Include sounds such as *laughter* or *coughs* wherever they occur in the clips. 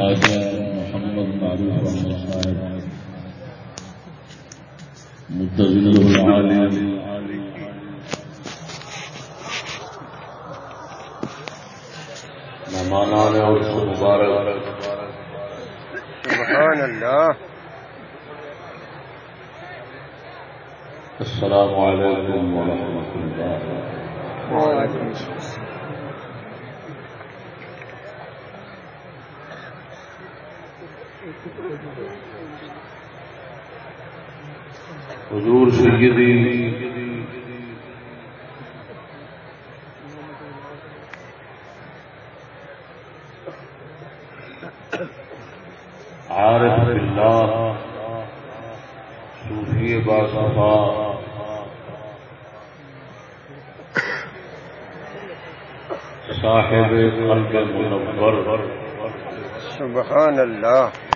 محمد معروف احمد صاحب متزل العالم. مہمان نے اور مبارک. سبحان اللہ. السلام علیکم ورحمۃ اللہ. وعلیکم السلام. حضور سیدی عارف باللہ صوفی باصفا صاحب قلب منور۔ سبحان اللہ۔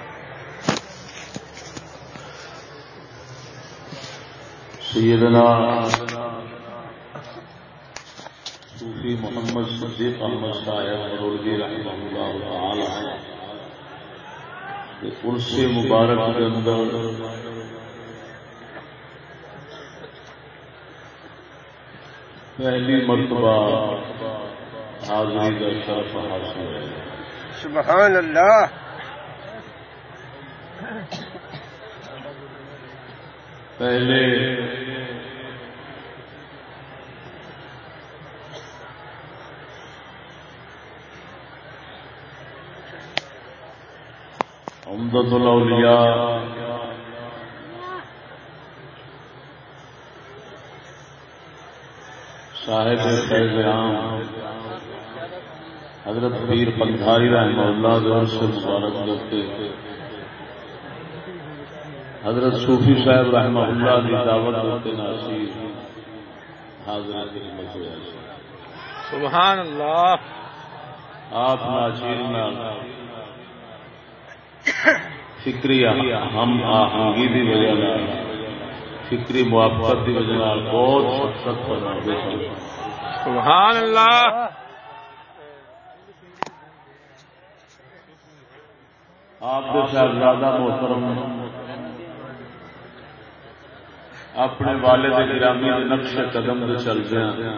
سیدنا صوفی محمد صدیق احمد صاحب مرولگی رحمہ اللہ تعالی ان سے مبارک کے اندر پہلی مرتبہ حاضری کا شرف حاصل ہے۔ سبحان اللہ۔ پہلے امدد الاولیاء۔ صاحب فیض عام۔ حضرت پیر پنکھاری رحمہ اللہ دور سے مبارک کرتے حضرت صوفی صاحب رحمہ اللہ کی دعوت کرتے ناصیر حاضر خدمت سبحان اللہ۔ آپ ناصیر میں فکری ہم آہنگی کی وجہ فکری موافقت کی وجہ بہت سخت فرما سن سبحان اللہ۔ آپ کے صاحبزادہ محترم اپنے والد گرامی نقش قدم چلتے ہیں۔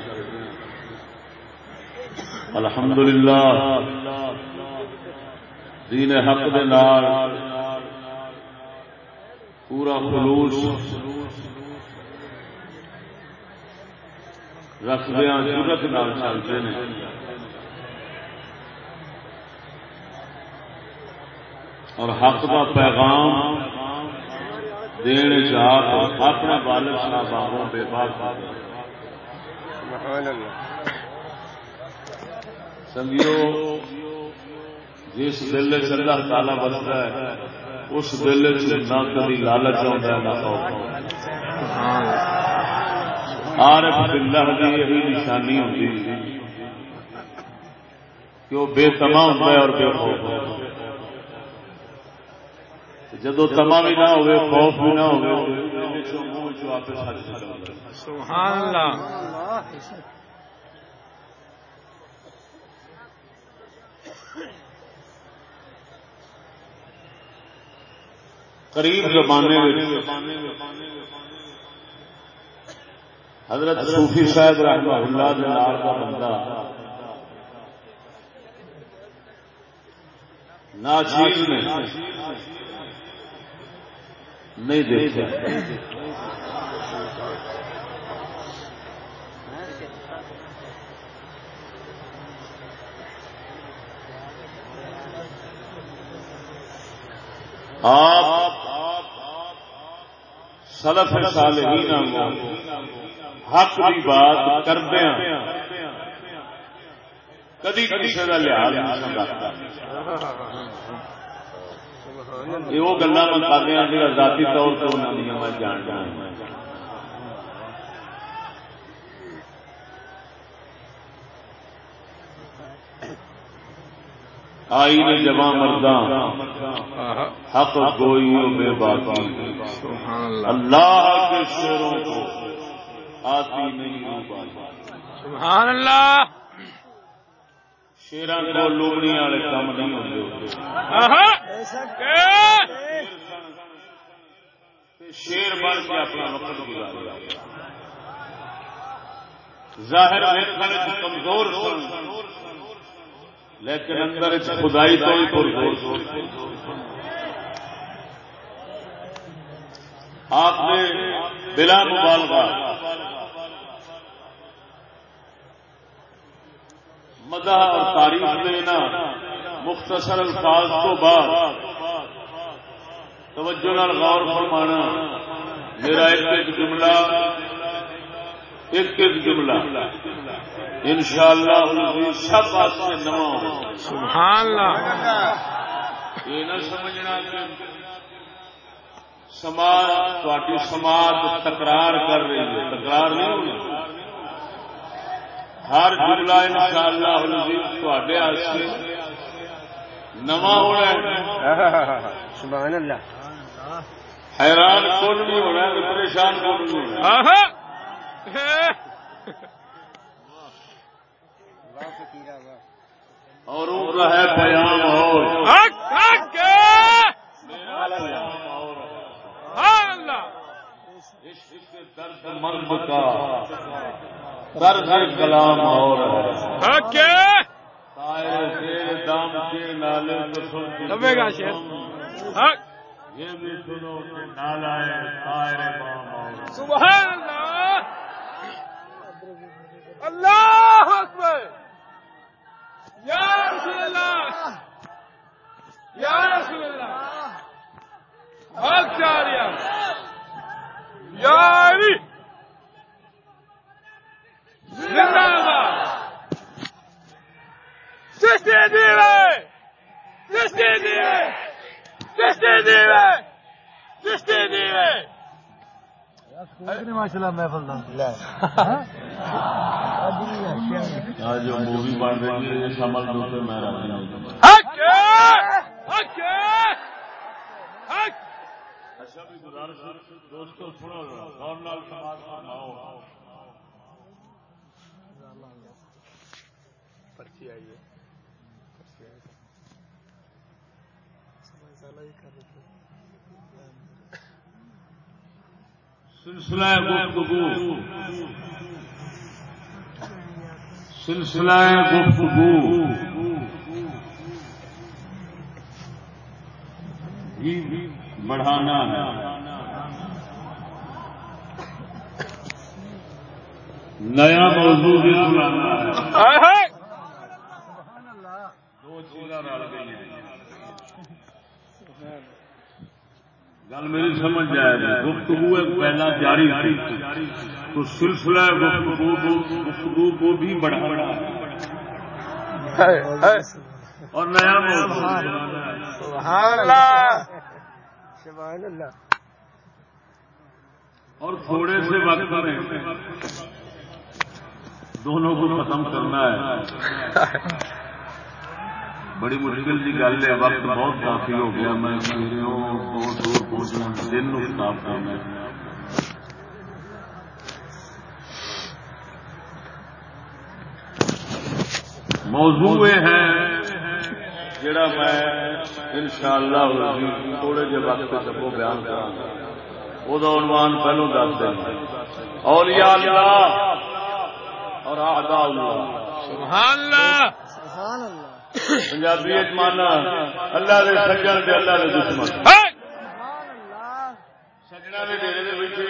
الحمدللہ۔ دین حق دے نال پورا خلوص. رکھدیا ضرورت نال چلتے ہیں. اور حق کا پیغام دین چاپ اپنے والد صاحب آگوں بے باک سنگیو جس دل چ اللہ تعالی بستا ہے اس دل چ نہ کبھی لالچ آتا ہے، نہ خوف عارف باللہ کی یہی نشانی ہوتی کہ وہ بے تما ہوتا ہے اور بے خوف ہوتا ہے۔ جدو تما بھی نہ ہوئے، خوف بھی نہ ہوئے سبحان اللہ۔ قریب زمانے حضرت صوفی صاحب رحمہ اللہ دلال کا بندہ۔ ناچیز نے۔ نہیں دیکھا۔ آپ سلف صالحین حق کی بات کردیا کدی کسی کا لحاظ نہیں کرتا یہ وہ گلا میں کر رہا جا ذاتی طور پر میں جان جانا آئی نے جمع مردہ. حق گوئی بے باقی اللہ. کے شیروں کو آتی نہیں سبحان اللہ. شیران کو لوگنی والے کام نہیں ہوتے. شیر بن کے اپنا وقت گزارا ظاہر کمزور سن. لیکن اندر خدائی تو ہی آپ نے بلا مبالغہ مدح اور تاریخ دینا مختصر الفاظ تو بعد توجہ غور فرمانا۔ میرا ایک ایک جملہ ایک ایک جملہ۔ ان شاء اللہ سب واسطے نواں سبحان اللہ یہ نہ سمجھنا کہ سماج تھی سماج تکرار کر رہی ہے۔ تکرار نہیں ہونی ہر جملہ ان شاء اللہ نواں ہونا ہے۔ سبحان اللہ۔ حیران کون نہیں ہونا ہے پریشان کون نہیں ہونا اور ان کا ہے پیام اور۔ درد مرد کا۔ درد کلام اور دام کے نالے گا شیر۔ یہ بھی سنو کہ نالا ہے سبحان اللہ اکبر! یا رسول اللہ! یا رسول اللہ! حق جاریا یا علی زندہ آباد سستے دیوے سستے دیوے سستے دیوے سستے دیوے ماشاء اللہ محفل *laughs* جو مووی بن رہی ہے کہ میں راضی اچھا بھی گزارش دوستوں سنو غور نال سماج فرماؤ۔ پرچی آئی ہے۔ سلسلہ گفتگو۔ سلسلہ گفتگو۔ بھی بڑھانا۔ ہے نیا موضوع بھی سنانا ہے۔ دو چیزاں رل گئی ہیں۔ گل میری سمجھ جائے گی گفتگو پہلا جاری تو سلسلہ گفتگو کو بھی بڑھانا ہے۔ اور نیا سبحان اللہ۔ اور تھوڑے سے وقت میں دونوں کو ختم کرنا ہے۔ بڑی مشکل کی گل ہے وقت بہت کافی ہو گیا۔ میں بہت دور پہنچنا دن نو خطاب کرنا ہے موضوع ہے. جڑا میں ان شاء تھوڑے جہ وقت سبو بیان کرا وہ عنوان پہلو دس دیں اولیاء اللہ اور اعداء اللہ. سبحان اللہ سبحان اللہ پنجابی مانا اللہ دے سجن دے اللہ دے دشمن. سجنا بھی ڈیرے دے بیٹھے.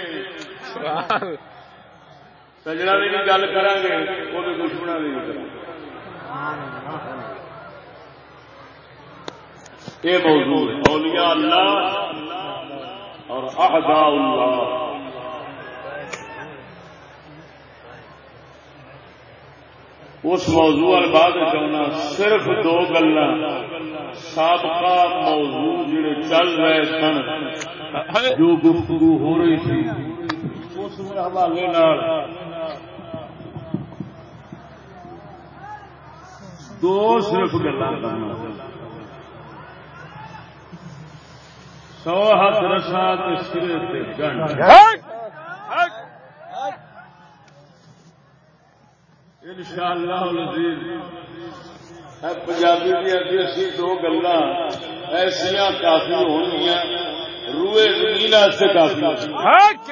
سجنا گل کریں گے وہ بھی دشمنا بھی نہیں کریں گے یہ موضوع ہے اولیاء اللہ اور احداء اللہ۔ اس موضوع بعد چاہنا صرف دو گلا سابقہ موضوع جڑے چل رہے سن، جو گفتگو ہو رہی تھی، اس حوالے نال دو صرف گلا کرنا۔ سو ہاتھ رسا سرے تے گنڈ۔ ان شاء اللہ پنجابی دیا دو گلا ایسا کافی ہونی روئے زمین سے کافی ہونی حق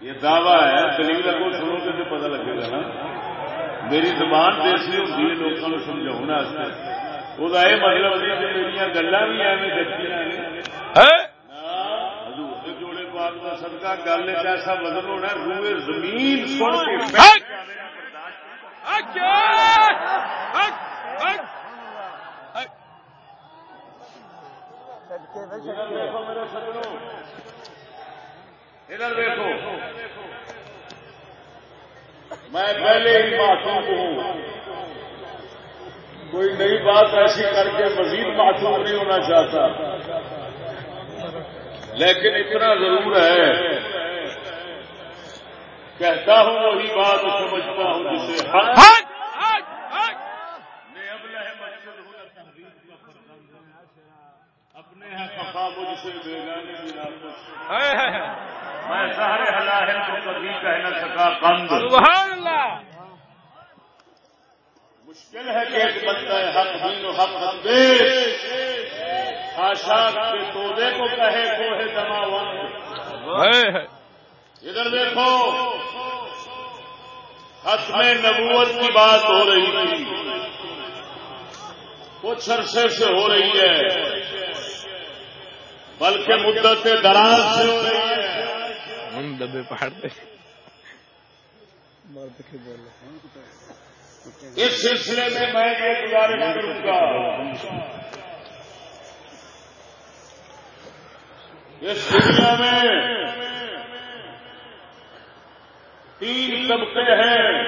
یہ دعویٰ ہے دلیل کو سنو گے تو پتہ لگے گا نا۔ میری زبان دیسی ہوتی ہے لوگوں کو وہ یہ مطلب نہیں کہ میری گلا بھی ایویں دیکھی حضور جوڑے پاک کا صدقہ گل ایسا وزن ہونا ہے روئے زمین سن کے حق حق حق حق صدقے میں ادھر صدقے دیکھو میرے سجنوں ادھر دیکھو۔ میں پہلے ہی معصوم ہوں۔ کوئی نئی بات ایسی کر کے مزید معصوم نہیں ہونا چاہتا۔ لیکن اتنا ضرور ہے۔ کہتا ہوں وہی بات سمجھتا ہوں جسے اپنے ہیں خفا مجھ سے بیگانے بنا میں سارے حلاہل کو کبھی کہہ نہ سکا بند۔ سبحان اللہ۔ مشکل ہے کہ ایک بندہ حق دین و حق اندیش آشا کے تودے کو کہے کو ہے دماوند ہائے۔ ہائے۔ ادھر دیکھو ختم نبوت کی بات ہو رہی تھی۔ کچھ عرصے سے ہو رہی ہے بلکہ مدت دراز سے ہو رہی ہے۔ ہم دبے پہاڑ پہ۔ اس سلسلے میں میں یہ گزارش کروں گا۔ اس دنیا میں تین طبقے ہیں۔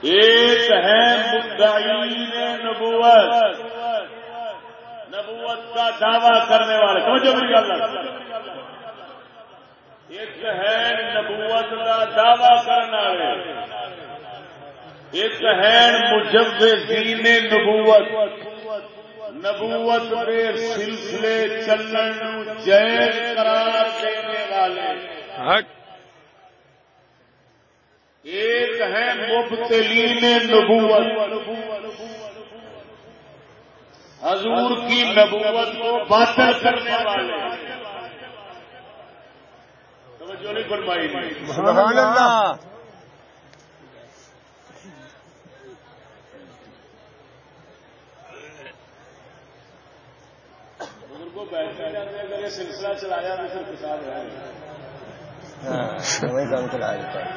ایک ہے مدعین نبوت۔ نبوت کا دعویٰ کرنے والے۔ سمجھو میری گل ایک ہے نبوت کا دعوی کرنا ایک ہے مجوزین نبوت۔ نبوت کے سلسلے چلن جائز قرار دینے والے۔ حق۔ ایک ہے مبتلین نبوت۔ حضور کی نبوت کو باطل کرنے والے۔ توجہ نہیں فرمائی نہیں۔ سبحان اللہ۔ بزرگوں بیٹھے جاتے اگر یہ سلسلہ چلایا تو پھر کتاب رہے گا ہاں وہی کام چلا دیتا ہے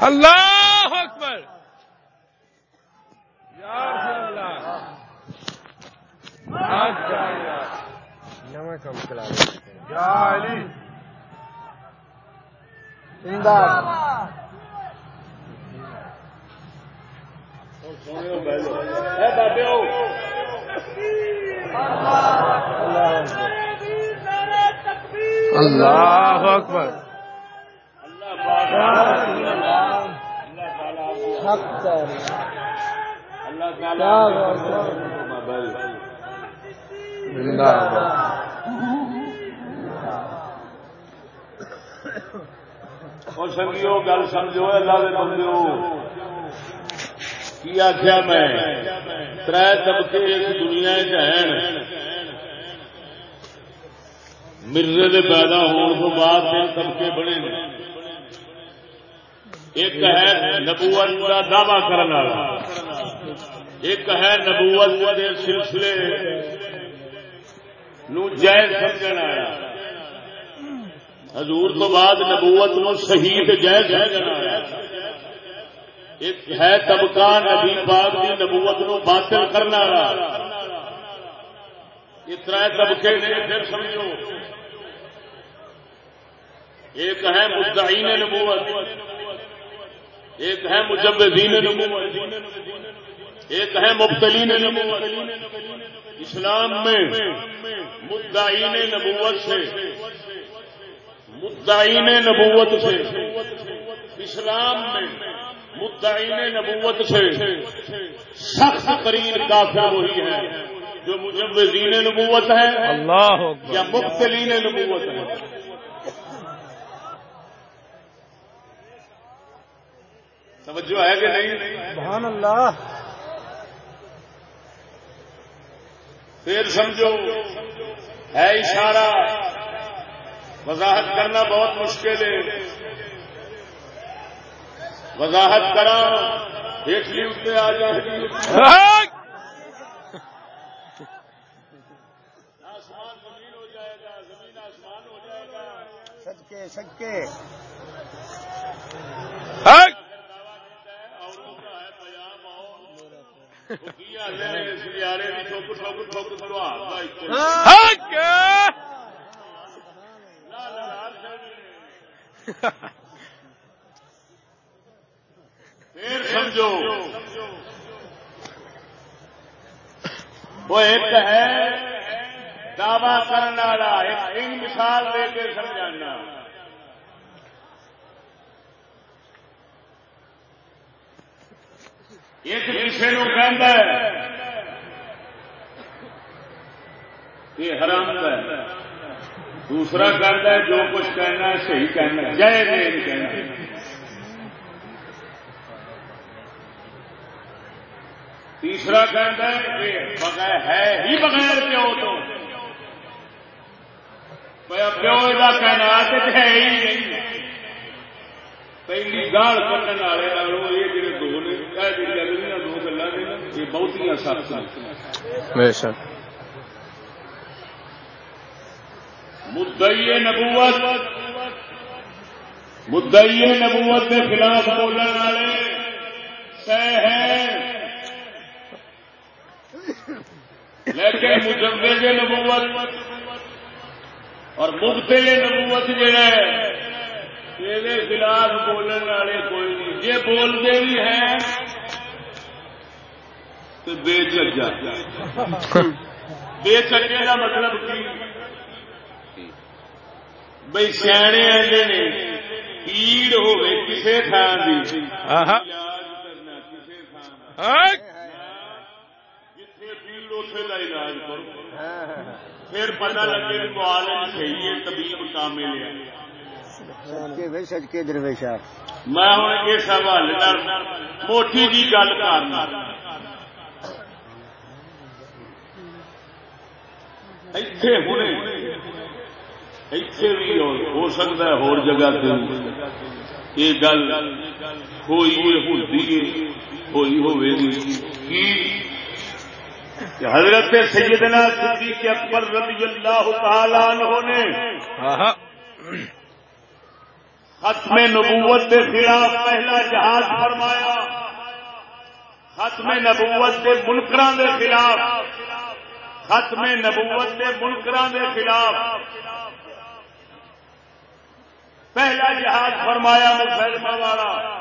اللہ اکبر یا رسول اللہ حق یا اللہ۔ نواں کام چلا دیتا ہے یا علی زندہ سونے ہو بیٹھ جاؤ۔ اے بابے ہو۔ اللہ اکبر۔ اللہ تعالیٰ آپ کو- حق کر اللہ کیا تعالیٰ بات ہے؟ زندہ اور سنگیو، گل سمجھو اللہ دے بندیو۔ کی آخیا میں؟ تر طبقے اس دنیا چ مرزے دے پیدا ہونے کو بعد تین طبقے بنے۔ نے ایک ہے نبوت کا دعوی کرنے والا۔ ایک ہے نبوت کے سلسلے۔ نو جائز سمجھنا آیا حضور تو بعد نبوت نو صحیح تے جائز سمجھنا آیا ایک ہے طبقہ نبی پاک دی نبوت نو باطل کرنا۔ والا یہ تر طبقے نے پھر سمجھو۔ ایک ہے مدعین نبوت۔ ایک ہے مجوزین نبوت۔ ایک ہے مبتلین نبوت۔ اسلام میں مدعین نبوت سے مدعین نبوت سے اسلام میں مدعین نبوت سے سخت ترین کافر وہی ہے جو مجوزین نبوت ہے اللہ یا مبتلین نبوت ہے توجہ ہے کہ نہیں؟ سبحان اللہ۔ پھر سمجھو ہے اشارہ۔ وضاحت کرنا بہت مشکل ہے۔ وضاحت کرا ہیٹلی اتنے آ جائے آسمان زمین ہو جائے گا زمین آسمان ہو جائے گا سچکے سچکے عورتوں کا ہے پیام آؤ کیا ہے سیارے کی ٹھوک ٹھوک ٹھوک کرو پھر سمجھو وہ ایک ہے دعوی کرنے والا ایک مثال دے کے سمجھانا ایک کسی نو کہہ یہ حرام ہے۔ دوسرا کہتا ہے، جو کچھ کہنا ہے، صحیح کہنا ہے۔ جائے نہیں کہنا۔ تیسرا کہتا ہے کہ بغیر ہے ہی بغیر پیو تو۔ پیو کا کہنا ہے ہی نہیں۔ پہلی گال کٹن والے یہ جڑے دو نے اگلیاں دو گلا نے یہ سخت نبوت نبوت کے خلاف بولنے والے سہ ہے لیکن مجمد نبوت اور مبتل نبوت ہے یہ خلاف بولنے والے کوئی نہیں۔ یہ بولتے بھی ہیں تو بے چجا بے چجے کا مطلب کی؟ بھائی سیانے آتے نے پیڑ ہوے کسی تھان کی پیڑ کا علاج کرو۔ پھر پتا لگے معالج صحیح ہے طبیب کامل ہے۔ سچکے درویشا میں ہوں اس حوالے موٹی جی گل کرنا ایتھے ہونے ایتھے بھی ہو سکتا ہے جگہ تے۔ یہ گل ہوئی ہوتی ہوئی ہوئے گی۔ کی؟ کہ حضرت سیدنا صدیق اکبر رضی اللہ تعالی عنہ نے ختم نبوت کے خلاف پہلا جہاز فرمایا۔ ختم نبوت کے منکران کے خلاف۔ ختم نبوت کے منکران کے خلاف۔ پہلا جہاز فرمایا مسلمہ والا۔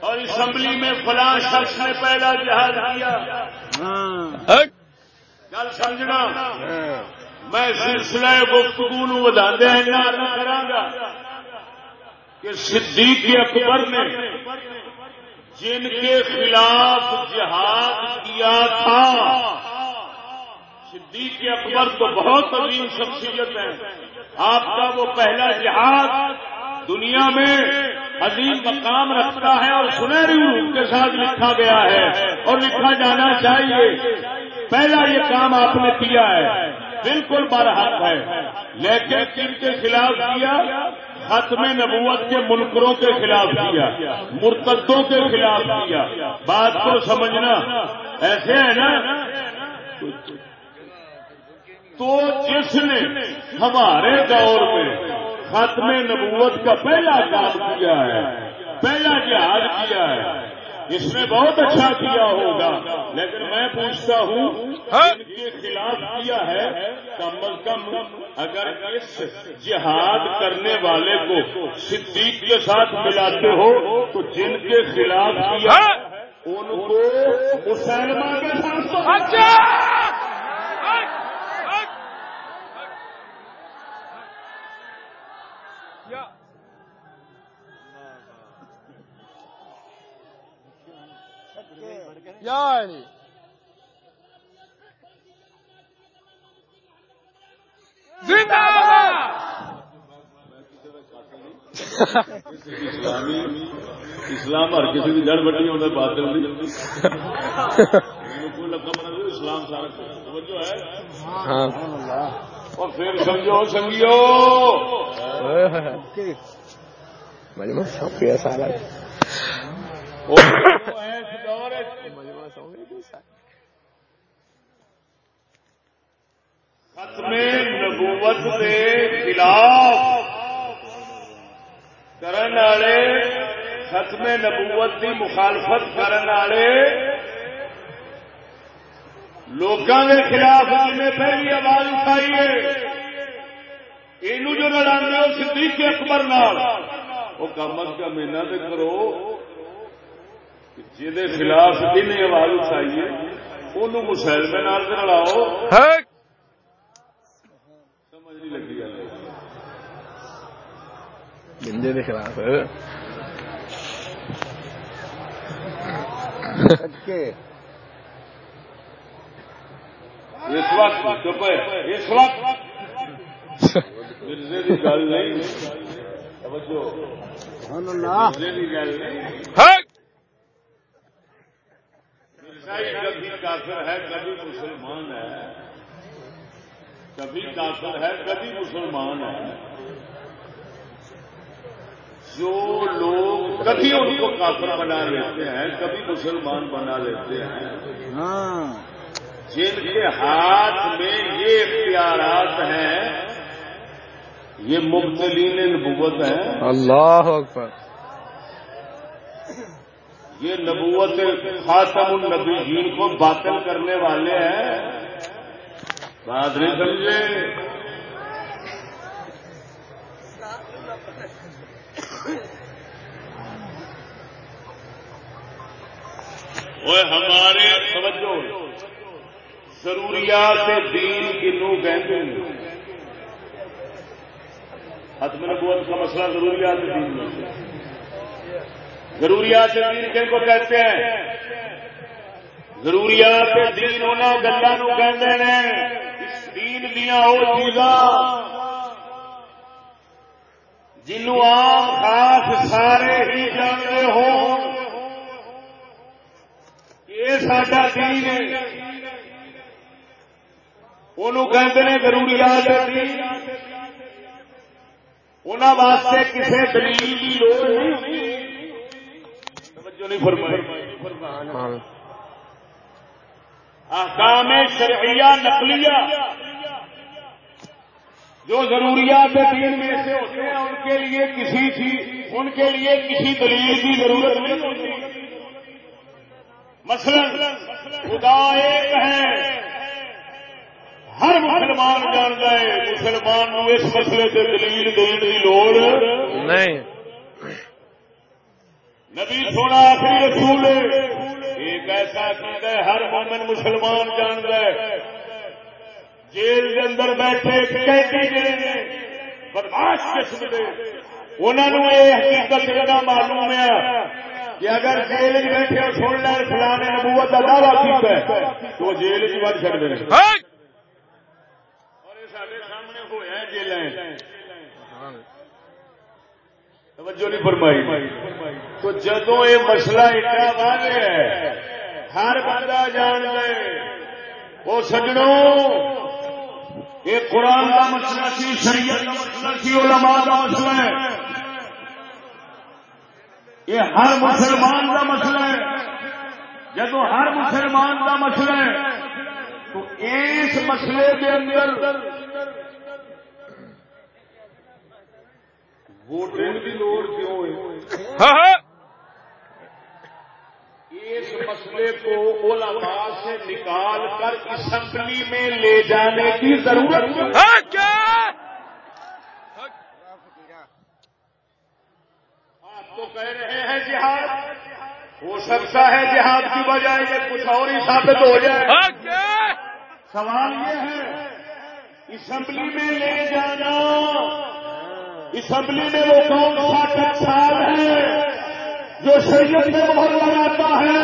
اور اسمبلی میں فلاں شخص نے پہلا جہاز کیا۔ ہٹ گل سمجھنا۔ میں سلسلہ گفتگو نو وداندے کرا کہ صدیق اکبر نے جن کے خلاف جہاد کیا تھا، صدیق اکبر تو بہت عظیم شخصیت ہے آپ کا وہ پہلا جہاد دنیا میں عظیم مقام رکھتا ہے اور سنہری روح کے ساتھ لکھا گیا ہے اور لکھا جانا چاہیے۔ پہلا یہ کام آپ نے کیا ہے۔ بالکل برحق ہے۔ لیکن کن کے خلاف کیا؟ ختم نبوت کے منکروں کے خلاف کیا۔ مرتدوں کے خلاف کیا۔ بات کو سمجھنا۔ ایسے ہے نا؟ تو جس نے ہمارے دور میں ختم نبوت کا پہلا کام کیا ہے، پہلا جہاد کیا ہے اس نے بہت اچھا کیا ہوگا۔ لیکن میں پوچھتا ہوں ان کے خلاف کیا ہے؟ کم از کم اگر اس جہاد کرنے والے کو صدیق کے ساتھ ملاتے ہو تو جن کے خلاف کیا ان کو مسلمان کے ساتھ۔ یعنی زندہ اسلام ہر کسی کی جڑ ہوتا لقب نہ دے اسلام سارا توجہ ہے؟ ہاں۔ اور پھر سمجھو سارا۔ وہ ہے۔ اس دور ختم نبوت کے خلاف کرن والے ختم نبوت کی مخالفت کرن والے لوگوں کے خلاف جنہیں پہلی آواز اٹھائی ہے۔ یہ جو لڑا صدیق اکبر نال۔ وہ کم از کم اینا تو کرو۔ جہد خلاف جنہیں آواز اٹھائی ہے انہوں مسلمے نال تو لڑاؤ سمجھ نہیں لگی گل۔ بندے کے خلاف۔ کے اس وقت چپ اس وقت۔ مرزے کی گل نہیں۔ توجہ۔ سبحان اللہ۔ مرزے کی گل نہیں۔ مرزائی کبھی کافر ہے کبھی مسلمان ہے۔ کبھی کافر ہے کبھی مسلمان ہے۔ جو لوگ کبھی ان کو کافر بنا لیتے ہیں کبھی مسلمان بنا لیتے ہیں۔ ہاں۔ جن کے ہاتھ میں یہ اختیارات ہیں یہ مبتلین نبوت ہیں۔ اللہ اکبر۔ یہ نبوت خاتم النبیین کو باطل کرنے والے ہیں۔ بات نہیں سمجھے؟ وہ ہمارے توجہ ضروریات دین کنو کہتے ہیں ختم نبوت کا مسئلہ ضروریات دین۔ میں ضروریات دین کن کو کہتے ہیں۔ ضروریات دین انہوں گلوں کہتے ہیں اس دین دیا وہ چیزاں۔ جنوں عام خاص سارے ہی جانتے ہو یہ ساڈا دین ہے۔ انہوں کہتے ہیں جی۔ ضروریات دین انہوں واسطے کسی دلیل کی لوڑ نہیں ہوتی احکام شرعیہ نقلیہ۔ جو ضروریات دین میں سے ہوتے ہیں ان کے لیے کسی چیز ان کے لیے کسی دلیل کی ضرورت نہیں ہوتی۔ مثلا خدا ایک ہے ہر مسلمان جانتا ہے مسلمان اس مسئلے سے دلیل دین کی لوڑ۔ نہیں۔ نبی سونا آخری رسول ایک ایسا ہے ہر مومن مسلمان جانتا ہے۔ جیل کے اندر بیٹھے قیدی جڑے نے بدماش قسم کے انہوں نے یہ حقیقت جگہ معلوم ہے کہ اگر جیل بیٹھے سن لیں فلانے نبوت کا دعویٰ کیتا ہے تو جیل چ بڑھ چڑ دیں اور سارے سامنے ہوا جیل توجہ نہیں فرمائی۔ تو جدو یہ مسئلہ ایڈا واضح ہے، ہر بندہ جان لے وہ سجڑوں یہ قرآن کا مسئلہ سی، شریعت کا مسئلہ سی، علماء کا مسئلہ ہے۔ یہ ہر مسلمان کا مسئلہ ہے۔ جدو ہر مسلمان کا مسئلہ ہے، تو اس مسئلے کے اندر ووٹنگ کی لوڑ کیوں ہے اس مسئلے کو علماء سے نکال کر اسمبلی میں لے جانے کی ضرورت ہے؟ آپ تو کہہ رہے ہیں جہاد۔ ہو سکتا ہے جہاد کی بجائے یہ کچھ اور ہی ثابت ہو جائے۔ سوال یہ ہے اسمبلی میں لے جانا اسمبلی میں وہ کون سا ٹکسال ہے جو شریعت میں مہر لگاتا ہے؟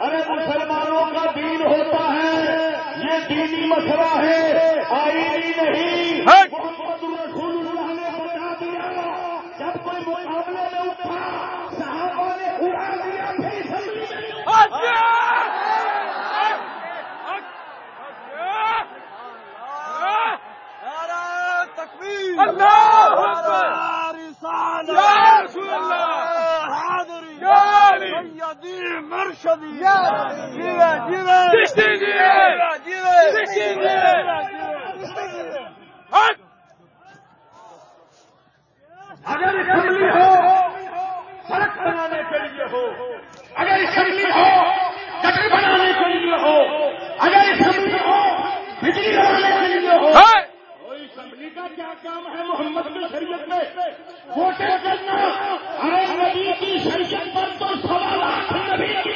ارے مسلمانوں کا دین ہوتا ہے یہ دینی مسئلہ ہے آئینی نہیں محمد رسول اللہ نے بتا دیا جب کوئی کے مقابلے میں اٹھا صحابہ نے اڑا دیا پھر اسمبلی میں اگر اسمبلی ہو، سڑک بنانے کے لیے ہو۔ اگر اسمبلی ہو، گٹر بنانے کے لیے ہو اگر اسمبلی ہو بجلی لگانے کے لیے ہو کوئی اسمبلی کا کیا کام ہے محمد کی شریعت میں۔ ووٹیں کرنا ارے نبی کی شریعت پر تو سوا لاکھ نبی کی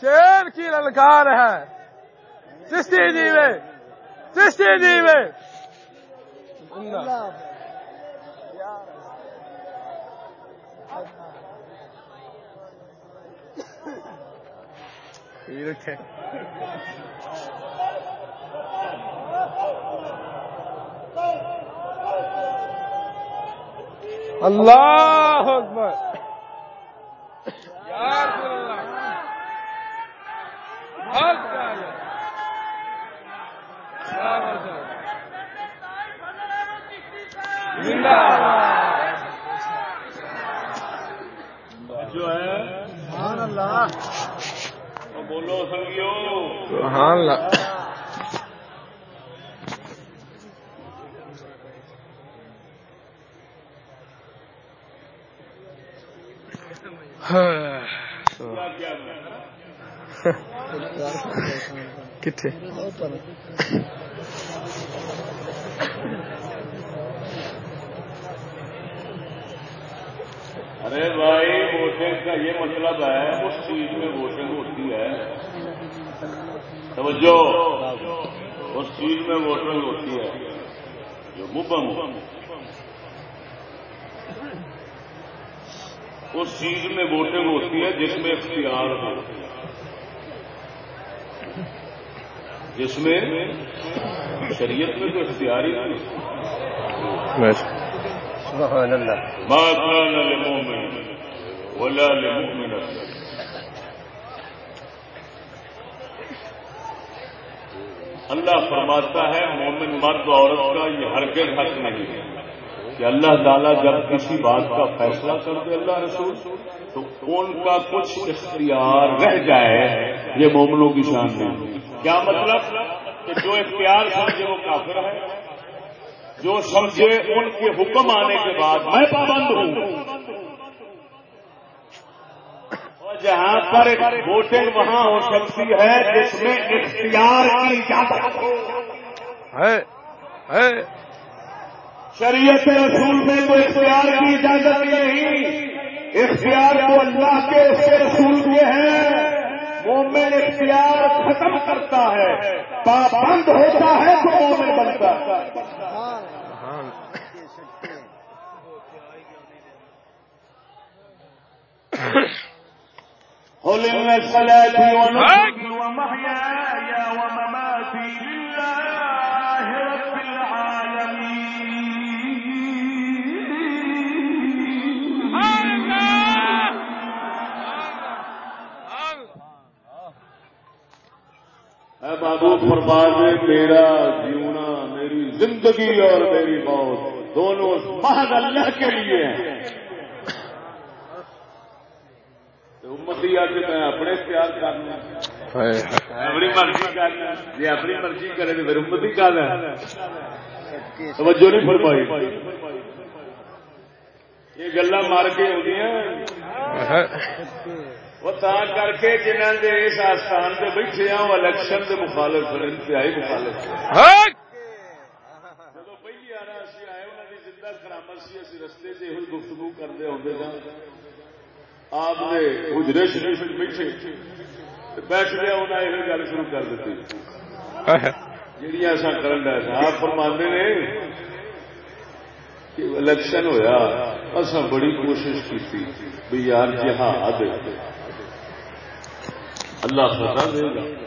شیر کی للکار ہے۔ جی میں۔ چشتی جی میں رکھے اللہ اکبر یا رسول اللہ بہت ہے جو ہے وہ بولو سنگیو سبحان اللہ۔ کیا کیا میں کتنے ارے بھائی ووٹنگ کا یہ مطلب ہے، اس چیز میں ووٹنگ ہوتی ہے۔ توجہ اس چیز میں ووٹنگ ہوتی ہے۔ جو مبم اس چیز میں ووٹنگ ہوتی ہے جس میں اختیار ہو۔ جس میں شریعت میں تو اختیار ہی نہیں سبحان اللہ۔ ما كان لمؤمن ولا لمؤمنة۔ اللہ فرماتا ہے مومن مرد عورت کا یہ ہرگز حق نہیں ہے کہ اللہ تعالیٰ جب کسی بات کا فیصلہ کر دے اللہ رسول تو ان کا کچھ اختیار رہ جائے یہ مومنوں کی شان نہیں۔ کیا مطلب کہ جو اختیار سمجھے وہ کافر ہے؟ جو سمجھے ان کے حکم آنے کے بعد میں پابند ہوں۔ جہاں پر ووٹنگ وہاں ہو سکتی ہے جس میں اختیار کی اجازت ہے۔ شریعت رسول میں تو اختیار کی اجازت نہیں۔ اختیار تو اللہ کے اس کے رسول کے ہیں۔ مومن اختیار ختم کرتا ہے پابند ہوتا ہے تو مومن بنتا ہے۔ قل إن صلاتي ونسكي ومحياي اے بابو فرماد میرا جیونا میری زندگی اور میری موت دونوں محض اللہ کے لیے ہیں. امتی آ کے میں اپنے اختیار کرنا اپنی مرضی کرنا جی اپنی مرضی کرے تو پھر امتی کا توجہ نہیں فرمائی۔ یہ گلا مار کے ہوتی ہیں وہ کر کے جنہ کے اس آستان سے بیٹھے وہ الیکشن کے مخالف انتہائی مخالف ہیں۔ جدو پہلی آنا اسی آئے انہوں نے زندہ کرامت سی اسی رستے سے یہ گفتگو کرتے ہوتے سن آپ نے حجرے شریف وچ بیٹھے تے بیٹھ گیا انہیں یہ گل شروع کر دیتی جہیا ایسا کرن ڈیا تھا آپ فرماندے نے کہ الیکشن ہویا اصا بڑی کوشش کی بھی یار جہاد اللہ فتح دے گا۔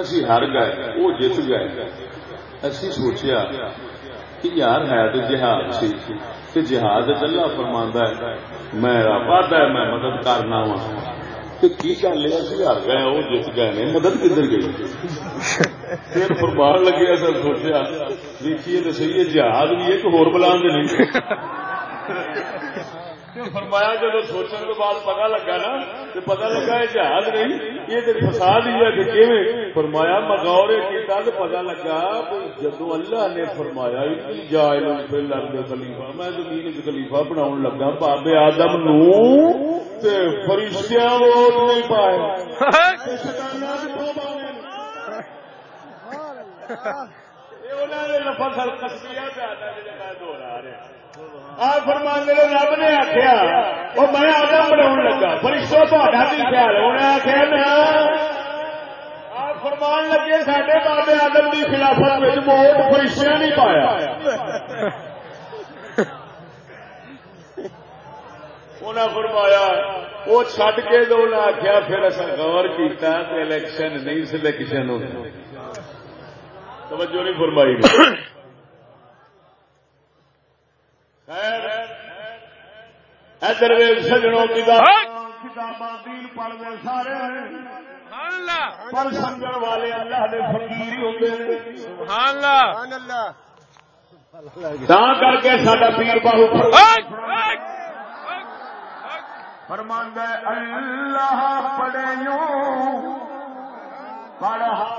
اسی ہار گئے، وہ جیت گئے۔ اسی سوچیا کہ یار ہے تو جہاد سی کہ جہاد اللہ فرما ہے، میں وعدہ ہے میں مدد کرنا وا۔ کی گل ہے اسی ہار گئے، وہ جیت گئے نے، مدد کدھر گئی؟ پھر فرمان لگے سر سوچیا، دیکھیے تو صحیح ہے، جہاد بھی ایک ہور بلا نہیں۔ فرمایا جب سوچنے کے بعد پتا لگا نا تو پتا لگا یہ جہاز نہیں یہ تو فساد ہی ہے کہ فرمایا مغور کیتا تو پتا لگا جدو اللہ نے فرمایا جائل خلیفہ میں زمین چ خلیفہ بنا لگا بابے آدم نو فرشتیاں ووٹ نہیں پائے۔ *laughs* فصل کسبیا پہ آتا ہے دو رہا فرمان میرے رب نے آخیا وہ میں آدم بنا لگا فرشتوں تو کی خیال انہیں آخیا میں فرمان لگے سڈے بابے آدم کی خلافت ووٹ فرشتہ نہیں پایا فرمایا وہ چڈ کے تو انہیں آخیا پھر اصا غور کیا الیکشن نہیں سلیکشن ہوتا توجہ نہیں فرمائی ادھر ویل سجنوں ہاں۔ کتاباں دین پڑھ دے سارے۔ پر سمجھن والے اللہ دے فقیر سبحان اللہ۔ اللہ۔ کر کے ساڈا پیر باہو ہاں۔ ہاں۔ فرماندا ہے اللہ پڑے پڑھا۔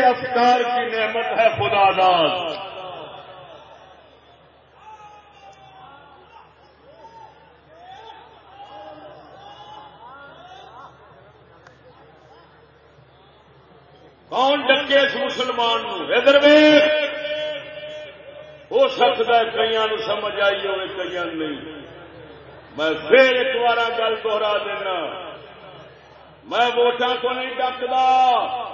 اور افکار کی نعمت ہے خدا داد کون ڈکے اس مسلمان ادھر ہو سکتا ہے کئی سمجھ آئی ہوئے کئی نہیں۔ میں پھر ایک بار گل دوہرا دینا۔ میں ووٹاں کو نہیں ڈکتا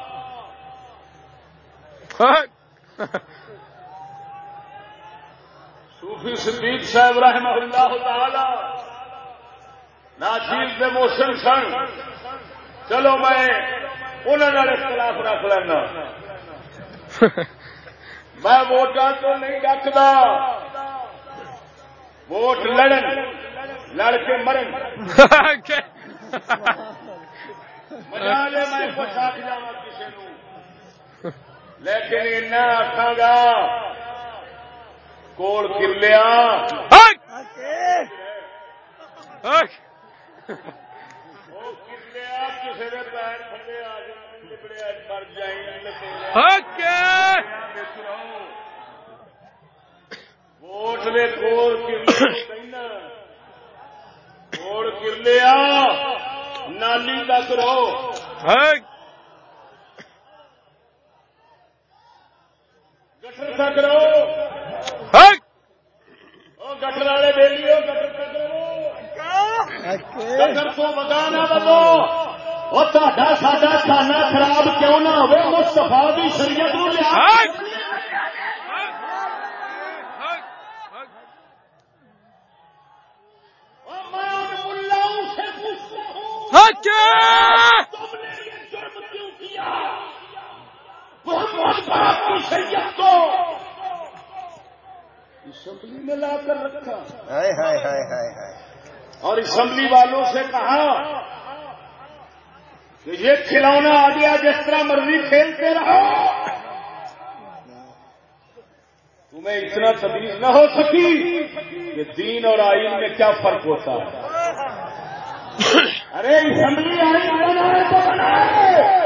صوفی صدیق صاحب رحمہ اللہ تعالی ناچیز دے موسم سن۔ چلو میں انہوں اختلاف رکھ لینا۔ میں ووٹاں تو نہیں ڈکتا ووٹ لڑن لڑ کے مرن میں پوچھا جا کسی لیکن ایسا آخا گا کول کلیا۔ کسی نے پیر تھلے آ جائیں مر جائیں ووٹ نے کول کوڑ کلیا نالی تک رہو۔ گٹر گٹر والے تو بگانا وہ تا کھانا خراب کیوں نہ ہو مستفا کی شریعت لیا شریعت کو اسمبلی میں لا کر رکھا۔ اور اسمبلی والوں سے کہا کہ یہ کھلونا آ گیا جس طرح مرضی کھیلتے رہو۔ تمہیں اتنا تبدیل نہ ہو سکی کہ دین اور آئین میں کیا فرق ہوتا ہے۔ ارے اسمبلی آئین بنائے تو بنائے۔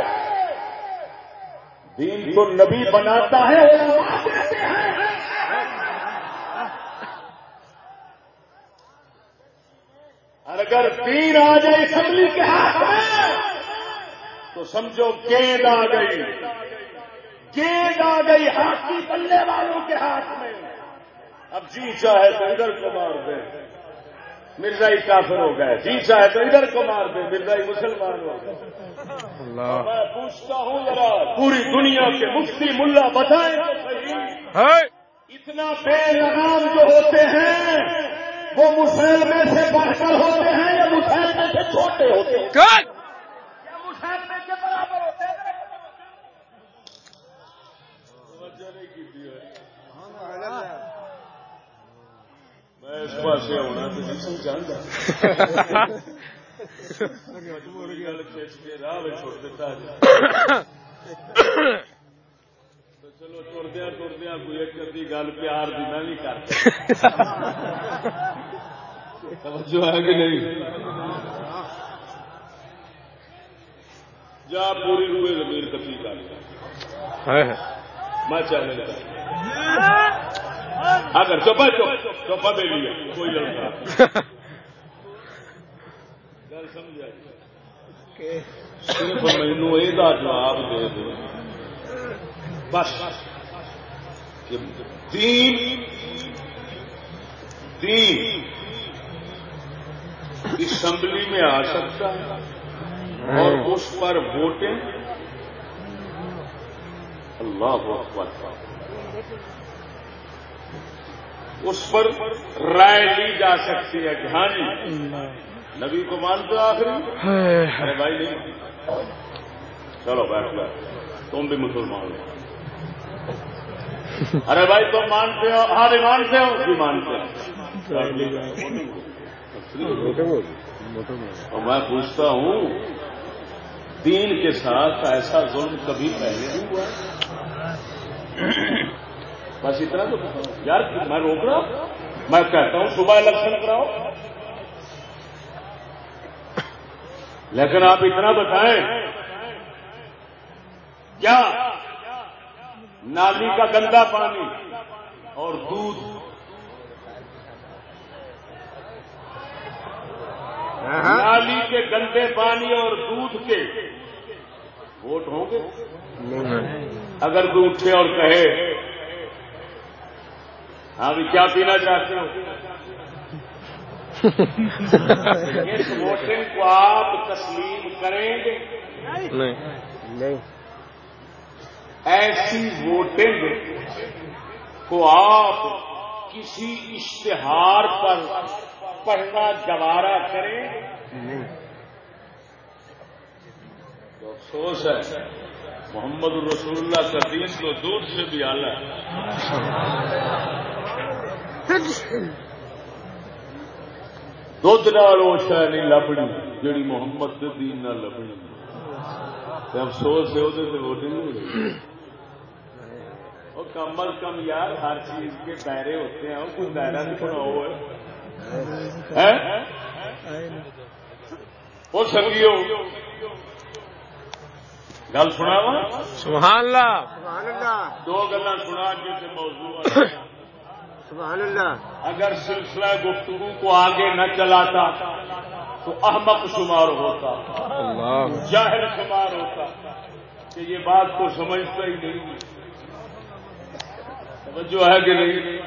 دین کو نبی بناتا ہے اور اگر دین آ جائے اسمبلی کے ہاتھ میں، تو سمجھو گیند آ گئی۔ گیند آ گئی ہاتھی بلے والوں کے ہاتھ میں۔ اب جی چاہے تو ادھر کو مار دے مرزائی کافر ہو گئے جی چاہے تو ادھر کو مار دے مرزائی مسلمان ہو گئے۔ میں پوچھتا ہوں ذرا پوری دنیا کے مفتی ملا بتائیں اتنا بے لگام جو ہوتے ہیں وہ مسلمے سے بڑھ کر ہوتے ہیں یا مسلمے سے چھوٹے ہوتے ہیں؟ مسلمے کے برابر ہوتے ہیں؟ اس پاس تو نہیں سمجھا چلو تردیا تردیا کوئی ایک ادی گل پیار دی نہیں کرتا توجہ ہے کہ نہیں؟ جا پوری روئے زمین کٹی کر۔ میں چیلنج کر۔ اگر چوپا چوپا دے لیا کوئی لڑکا گل سمجھا جی۔ صرف مینو یہ جواب دے دو۔ بس۔ دین دین اسمبلی میں آ سکتا ہے اور اس پر ووٹیں۔ اللہ اکبر۔ اس پر رائے لی جا سکتی ہے کہ ہاں جی نبی کو مانتے آخری۔ ارے بھائی نہیں۔ چلو بیٹھ گئے تم بھی مسلمان ہو۔ ارے بھائی، تم مانتے ہو۔ ہاں جی، مانتے ہو۔ بھی مانتے ہو۔ اور میں پوچھتا ہوں، دین کے ساتھ ایسا ظلم کبھی پہلے نہیں ہوا؟ بس اتنا تو یار میں روک رہا میں کہتا ہوں صبح الیکشن کراؤ۔ لیکن آپ اتنا بتائیں۔ کیا نالی کا گندا پانی اور دودھ؟ نالی کے گندے پانی اور دودھ کے ووٹ ہوں گے؟ اگر کوئی اٹھے اور کہے ہاں بھی کیا پینا چاہتے ہو؟ *laughs* اس ووٹنگ کو آپ تسلیم کریں گے۔ نہیں۔ ایسی ووٹنگ کو آپ کسی اشتہار پر پڑھنا گوارا کریں۔ نہیں۔ تو افسوس ہے محمد الرسول اللہ کا دین تو دودھ سے بھی اعلیٰ ہے۔ دھد نال وہ شہ نہیں لبنی جیڑی محمد کے دین نہ لبنی تے افسوس ہے وہ ووٹنگ نہیں اور کم از کم یار ہر چیز کے دائرے ہوتے ہیں وہ کوئی دائرہ نہیں بناؤ ہے وہ سنگیو گل سنا سبحان اللہ سبحان اللہ دو گلا سنا جیسے موضوع سبحان اللہ۔ اگر سلسلہ گفتگو کو آگے نہ چلاتا تو احمق شمار ہوتا۔ اللہ۔ جاہل شمار ہوتا۔ کہ یہ بات کو سمجھتا ہی نہیں۔ توجہ ہے کہ نہیں؟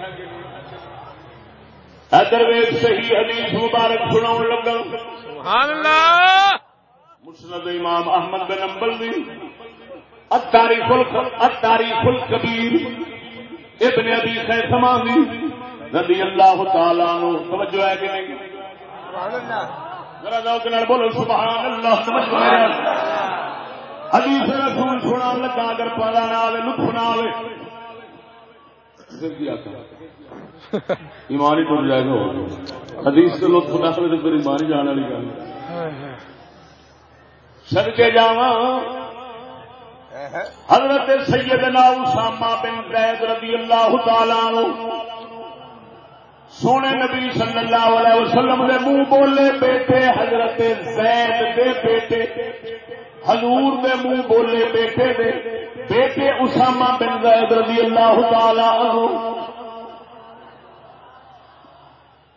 ادر ویب صحیح حدیث مبارک سناؤ لگا۔ سبحان اللہ۔ مسند امام احمد بن امبل دی۔ التاریخ الق- التاریخ الکبیر ابن ابی خیثمہ دی رضی اللہ تعالی عنہ توجہ ہے کہ نہیں؟ سبحان اللہ۔ ذرا ذوق نال بولو سبحان اللہ توجہ ہے۔ حدیث رسول سنا لگا اگر پتا نہ آئے لطف نہ؟ ایمان ہی ٹوٹ جائے گا۔ حدیث سے لطف نہ آئے تو پھر ایمان ہی جانے والی گل۔ صدقے جاواں حضرت سیدنا اسامہ بن زید رضی اللہ تعالی عنہ سونے نبی صلی اللہ علیہ وسلم نے منہ بولے بیٹے، حضرت زید دے بیٹے، حضور دے منہ بولے بیٹے دے۔ بیٹے اسامہ بن زید رضی اللہ تعالی عنہ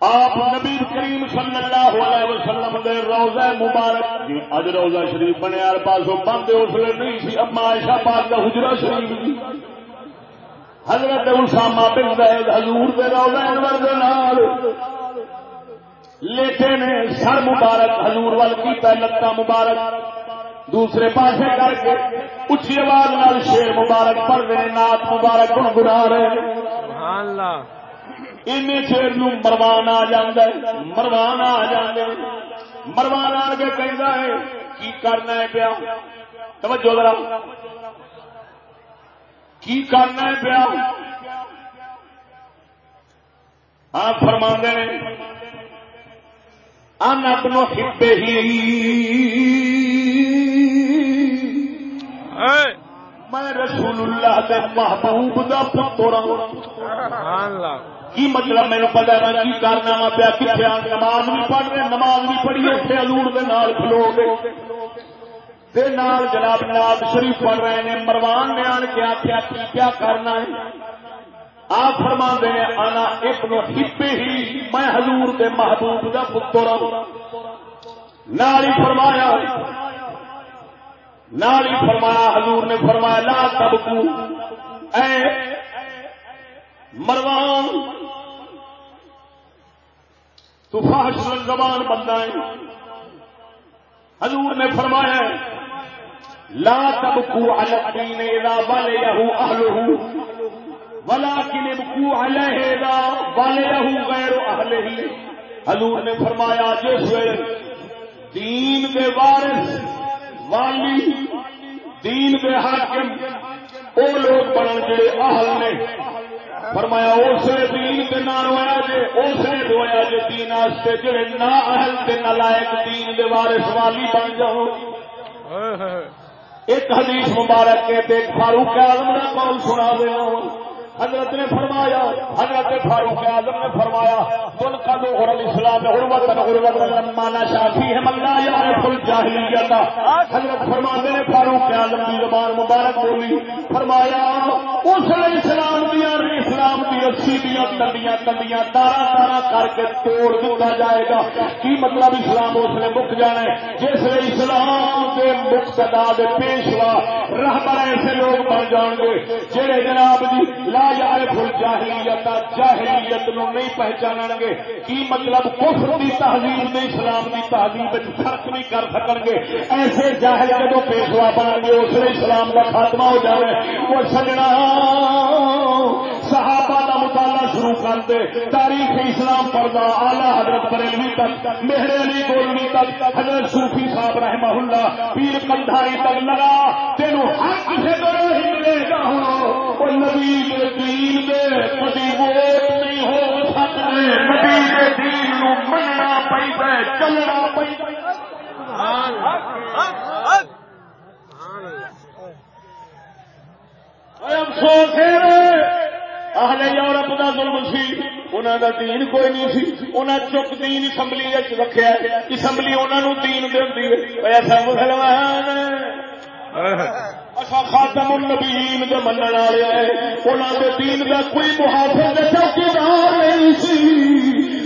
آپ نبی کریم صلی اللہ علیہ وسلم دے روزہ مبارک جی اج روزہ شریف بنے ہر پاسوں بند اس لیے نہیں سی اما عائشہ پاک کا حجرہ شریف سی حضرت اسامہ بن زید حضور دے روزہ انور دے نال۔ لیٹے نے سر مبارک حضور وال کیتا لتا مبارک۔ دوسرے پاسے کر کے اچھی آواز نال شیر مبارک پڑھ رہے نات مبارک گنگنا رہے سبحان اللہ۔ این چیر مروان آ ہے مروان آ جاندے مروان آ کے کہندا ہے کی کرنا ہے پیا توجہ ذرا کی کرنا ہے پیا ہاں فرما نے ان اپنو حبے ہی میں رسول اللہ دے محبوب دا پتر ہوں کی مطلب مینو پتا میں کی کرنا وا پیا کتنے نماز بھی پڑھ رہے نماز بھی پڑھی اتنے الور دے نال کھلو گے نال جناب نواز شریف پڑھ رہے ہیں، مروان نے آن کے آخیا کی کیا کرنا ہے؟ آپ فرما دے آنا ابن ہپے ہی میں حضور دے محبوب دا پتر نال ہی فرمایا۔ نال ہی فرمایا، حضور نے فرمایا، لا تبکو۔ اے مروان تو فحش زبان بندہ ہے حضور نے فرمایا، لا تبکو علی الدین اذا ولیہ اہلہ ولکن ابکو علیہ اذا ولیہ غیر اہلہ. حضور نے فرمایا جس ویلے دین کے وارث والی، دین کے حاکم، وہ لوگ بنن جڑے اہل نے. فرمایا اس نے دین کے نہ رویا جے اس نے رویا جے دین واسطے جڑے نہ اہل تے نالائق دین دے وارث والی بن جاؤ. ایک حدیث مبارک کے دیکھ فاروق اعظم کا قول سنا دینا ہاں۔ حضرت نے فرمایا، حضرت فاروق اعظم نے فرمایا تن کا دو غرل اسلام غربت غربت مانا شافی ہے ملا یار کل جاہلیت حضرت فرماتے نے فاروق اعظم کی زبان مبارک بولی، فرمایا، اس نے اسلام دیا اسلام کی اچھی دیا تندیاں تندیاں تارا تارا کر کے توڑ دیا جائے گا۔ کی مطلب اسلام اس نے مک جانا ہے؟ جس نے اسلام کے مقتدا دے پیشوا رہبر ایسے لوگ بن جان گے جہے جناب جی لا یعرف الجاہلیت، جاہلیت نو نہیں پہچان گے۔ کی مطلب کفر دی تہذیب نے اسلام دی تہذیب فرق نہیں کر سکن گے۔ ایسے جاہل جدو پیشوا بن گے اس نے اسلام کا خاتمہ ہو جائے وہ سجنا صحابہ مطالعہ شروع کر دے تاریخ اسلام پڑھنا آلہ حضرت بریلوی تک میرے علی گولوی تک حضرت صوفی صاحب رحمہ اللہ پیر کندھاری تک لگا تینوں ہر کسی ملے گا نبی کے دین دے کبھی ووٹ نہیں ہو سکتے نبی کے دین نو مننا چلنا افسوس ہے اہل یورپ کا ظلم سی۔ انہوں کا دین کوئی نہیں سی۔ انہیں چپ دین اسمبلی رکھا اسمبلی انہوں دین دے ایسا مسلمان خاتم النبیین جو من والے انہوں کے دین کا کوئی محافظ چوکیدار نہیں سی۔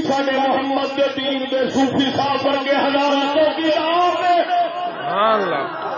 سڈے محمد کے دین کے صوفی صاحب ورگے ہزار چوکیدار سبحان اللہ۔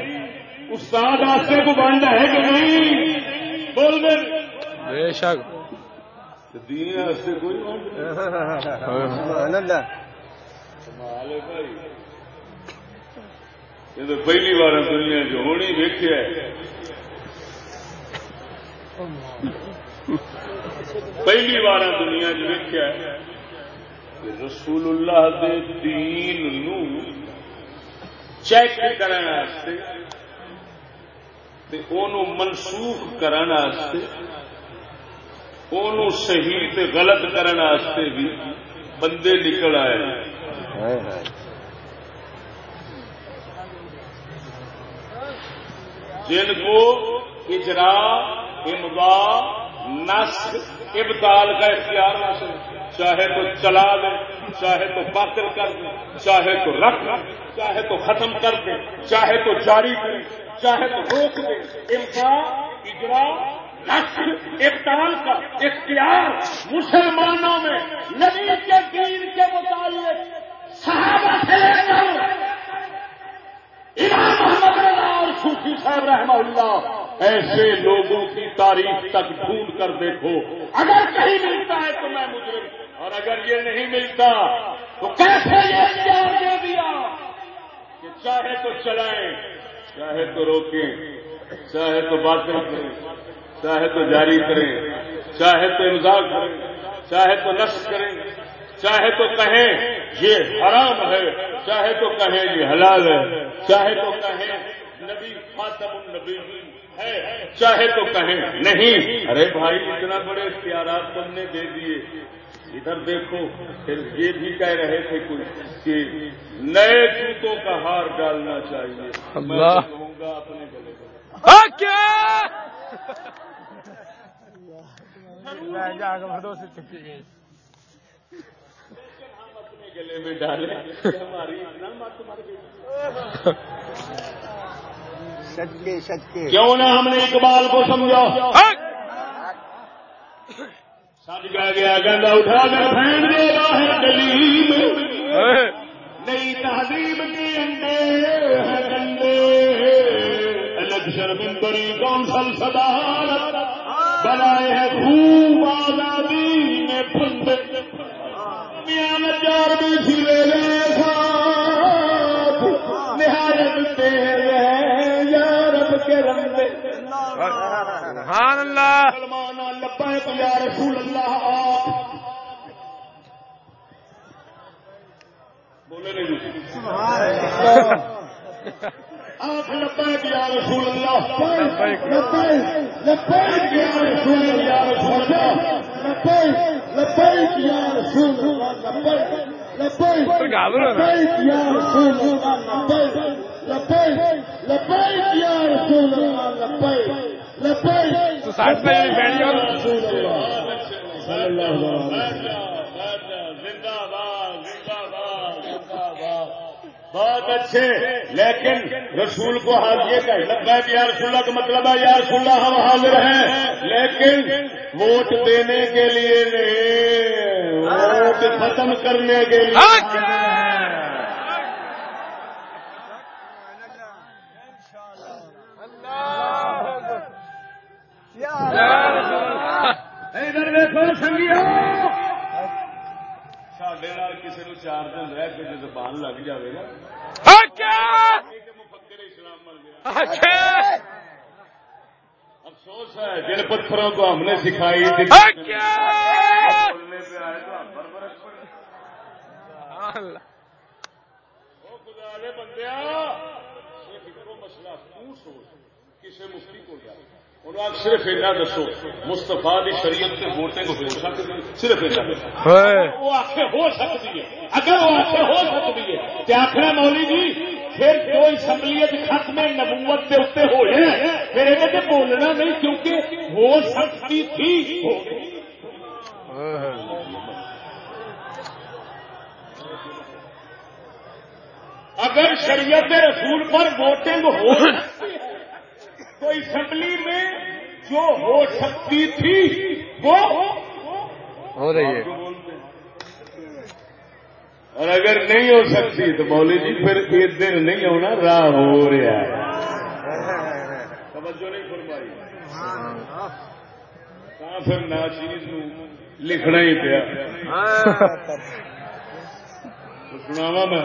استاد آستے کو بنڈ ہے کہ نہیں؟ بول دے بے شک۔ دین آستے کوئی یہ تو پہلی بار دنیا جو ہونی ویکیا پہلی بار دنیا چ ویکیا رسول اللہ دے دین نو چیک کرنے منسوخ کرنے صحیح تے غلط کرنے بھی بندے نکل آئے۔ جن کو اجرا امضا نسخ ابتال کا اختیار حاصل چاہے تو چلا دے، چاہے تو باطل کر دے، چاہے تو رکھ چاہے تو ختم کر دے، چاہے تو جاری کرے، چاہے تو روک دے۔ امضا اجرا نسخ ابتال کا اختیار مسلمانوں میں، نبی کے دین کے متعلق صحابہ سے لے کر امام محمد رضا اور صوفی صاحب رحمہ اللہ ایسے لوگوں کی تاریخ تک ڈھونڈ کر دیکھو۔ اگر کہیں ملتا ہے تو میں مجرم اور اگر یہ نہیں ملتا تو کیسے یہ اختیار دے دیا؟ کہ چاہے تو چلائیں چاہے تو روکیں چاہے تو باتیں کریں چاہے تو جاری کریں چاہے تو امزاد کریں چاہے تو نشر کریں چاہے تو کہیں یہ حرام ہے چاہے تو کہیں یہ حلال ہے چاہے تو کہیں نبی خاتم النبی چاہے تو کہیں نہیں۔ ارے بھائی اتنا بڑے اختیارات تم نے دے دیے۔ ادھر دیکھو پھر یہ بھی کہہ رہے تھے کچھ کہ نئے جوتوں کا ہار ڈالنا چاہیے۔ اللہ۔ کہوں گا اپنے گلے میں چکی گئی۔ اپنے گلے میں ڈالے ہماری اتنا مت مر گئی سچے سچے کیوں نہ ہم نے اقبال کو سمجھا؟ سمجھ گیا گیا گندا اٹھا کر پھینک دے باہر گلی میں نئی تہذیب کے انڈے ہیں گندے۔ الیکشن ممبری کونسل صدارت بنائے ہیں خوب آزادی میں پھندے میاں نجار بھی سلے لے سبحان اللہ سلمان لبیک یا رسول اللہ آپ۔ بولے نہیں جی۔ آپ لبیک یا رسول اللہ۔ لبیک۔ لبیک یا رسول اللہ رسول اللہ۔ لبیک لبیک یا رسول اللہ۔ لبیک لبیک لبیک یا رسول اللہ۔ لبیک لبیک لبیک یا رسول اللہ۔ لبیک بہت اچھے لیکن رسول کو حاضر کا لبیک یا رسول اللہ کا مطلب ہے یا رسول اللہ ہم حاضر ہیں لیکن ووٹ دینے کے لیے نہیں ووٹ ختم کرنے کے لیے ادھر دیکھو سنگیا سڈے کسی نو چار دن رہ کے لگ جائے گا بن گیا۔ افسوس ہے جن پتھروں کو ہم نے سکھائی تھی بولنے پہ آئے تو ہم پر خدا مسئلہ تو سوچ کسی مفتی کو جا۔ انہوں صرف اینا دسو مستفا شریعت سے ووٹنگ ہو سکتی صرف دسو۔ وہ آخر ہو سکتی ہے۔ اگر وہ آخر ہو سکتی ہے تو آخر مولی جی پھر جو اسمبلیت ختم نبوت کے اتنے ہو جائے پھر یہ بولنا نہیں کیونکہ ہو سکتی تھی۔ ہو اگر شریعت رسول پر ووٹنگ ہو تو اسمبلی میں جو ہو سکتی تھی وہ ہو رہی ہے۔ اور اگر نہیں ہو سکتی تو مولوی جی پھر ادھر نہیں ہونا راہ ہو رہا ہے۔ توجہ نہیں فرمائی۔ پھر چیز لکھنا ہی پیا۔ سناوا میں۔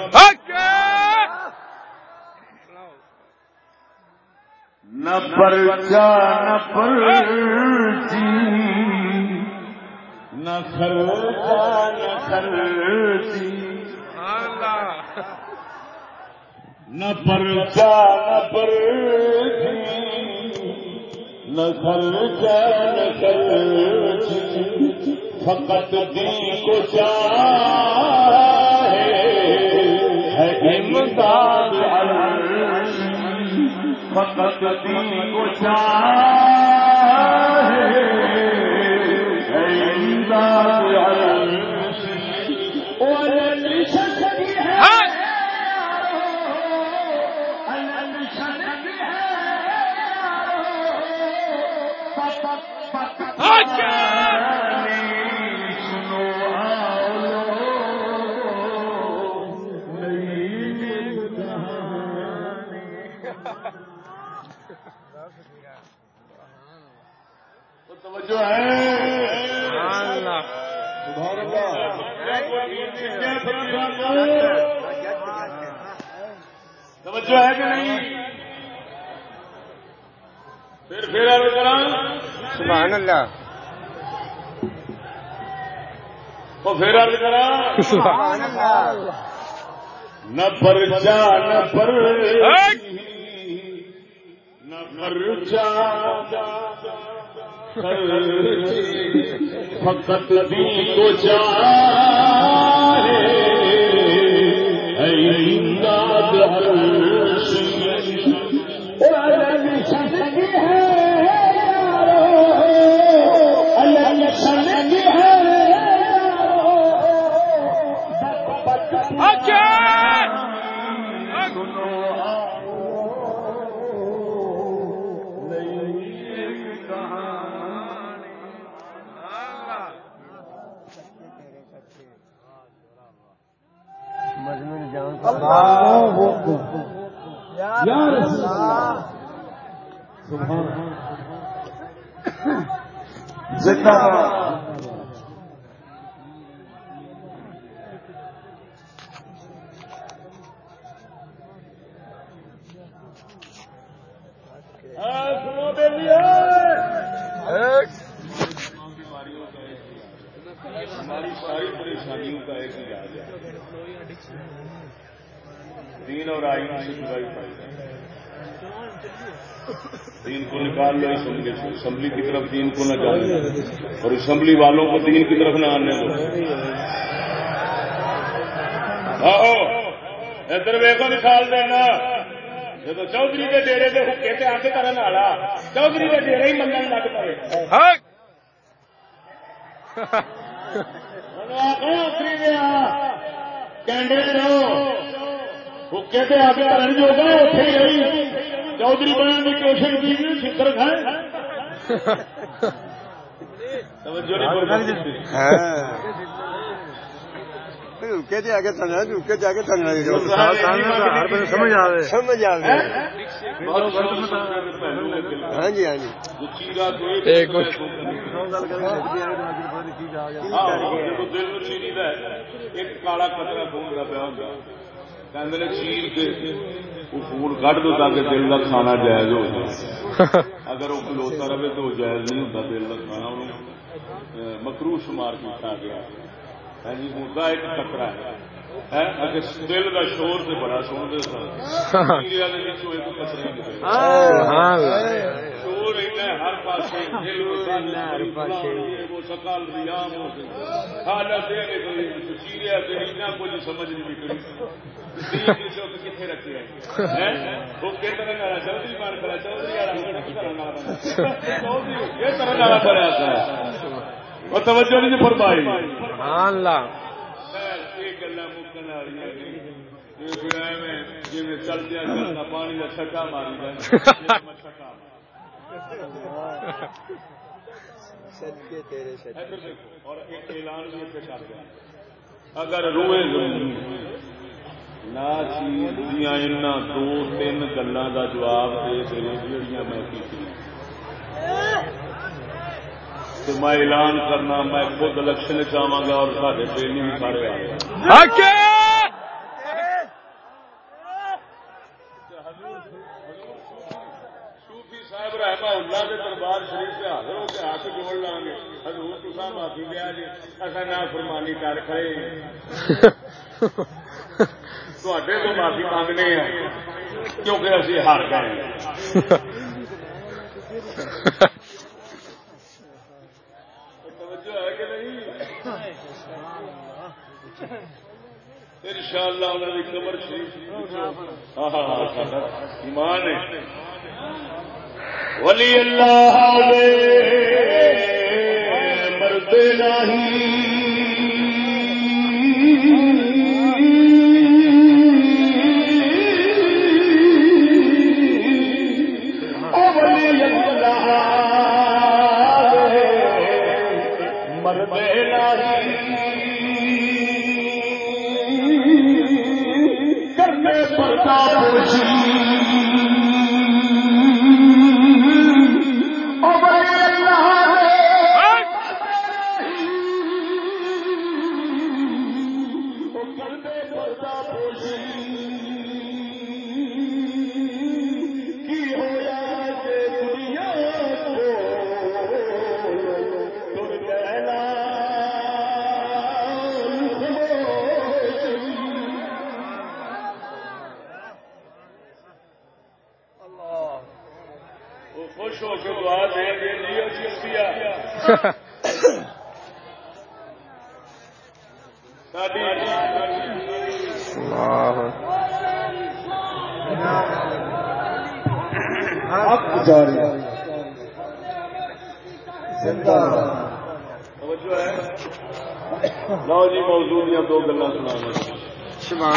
نہ پرچا، نہ پرچی، نہ خرچا نہ خرچی۔ نہ پرچا، نہ پرچی، نہ خرچا نہ خرچی۔ فقط دل کو چاہے، ہے امداد فقط دل کو چاہے ہے۔ امداد عرش توجہ توجہ ہے کہ نہیں؟ پھر پھر سبحان اللہ۔ تو پھر عرض کراں سبحان اللہ۔ نہ پرچا نہ پر۔ نہ پرچا۔ فقط دل کو چاہے۔ اے امداد سنو بیٹی ہماری ساری پریشانیوں کا ایک علاج ہے دین اور آئین سے جدائی پائی دین کو نکال لو اسمبلی سے اسمبلی کی طرف دین کو نہ جانے اور اسمبلی والوں کو دین کی طرف نہ آنے دو۔ ادھر ویکو مثال دینا۔ جب چودھری کے ڈیرے کے حکے سے آگے کرنے والا چودھری کے ڈیرے ہی منگل لگ پائے حکے سے آگے کرنے جو گا اتنے رہی۔ چودھری بننے کی کوشش کی شکر کھائے سمجھ سمجھ ہاں جی ہاں جی۔ ایک کالا کترا خون کا پیا ہوتا کہ چیر کے وہ خون کٹ دو تاکہ دل کا کھانا جائز ہو جائے۔ *laughs* اگر وہ کھلوتا رہے تو جائز نہیں ہوتا دل کا کھانا۔ مکرو شمار کیا گیا۔ جی مردہ ایک خطرہ ہے۔ دل کا شور سے بڑا سن *laughs* شور ہر پاس سکال ریام ہو حالت چیریا کچھ سمجھ نہیں نکلی کتنے رکھے وہ کتنے والا چودھری مان کرا چودھری والا بڑا اور توجہ نہیں فرمائی۔ اللہ۔ گلا مکن والی جی چلدیا چلتا پانی کا چھٹا ماری *laughs* اور ایک اعلان بھی اتنے کر دیا اگر روئے نہ چیز دیا ان دو تین گلوں کا جواب دے دے جہاں میں کی میں اعلان کرنا میں خود الیکشن چاہوں گا اور سارے بھی سارے آ صاحب رحمہ اللہ کے دربار شریف سے حاضر ہو کے ہاتھ جوڑ لیں گے معافی لیا جی اصا نہ فرمانی کر کھڑے۔ تے تو معافی مانگنے ہیں کیونکہ ہار گئے۔ ان شاء اللہ انہوں کی قبر شریف ایمان ہے۔ ولی اللہ نہیں۔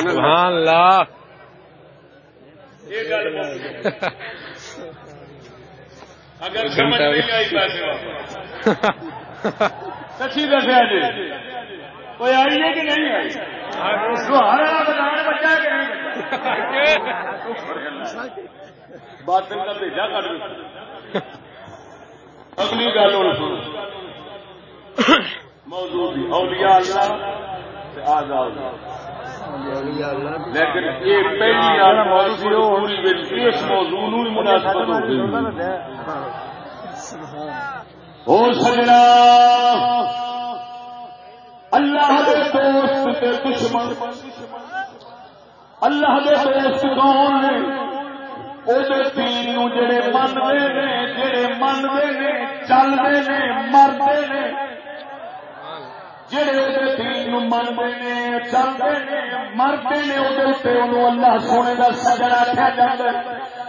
سبحان اللہ۔ یہ گل اگر سمجھ نہیں آئی پیسے سچی دسیا جی۔ کوئی آئی ہے کہ نہیں آئی؟ باطل کا بھیجا کر اگلی گل موضوع اولیاء اللہ آزاد۔ لیکن یہ پہلی آسمان سی پوری اس موضوع ہی مناسبت ہو گئی۔ ہو سجنا۔ اللہ دے دوست کے دشمن۔ اللہ دے دوست کون نے؟ وہ دین جڑے منتے نے، جڑے منتے نے چلتے نے مرتے نے۔ جڑے دین منگے نے چلتے نے، مرتے نے وہ اللہ سونے کا سجن آخیا جائے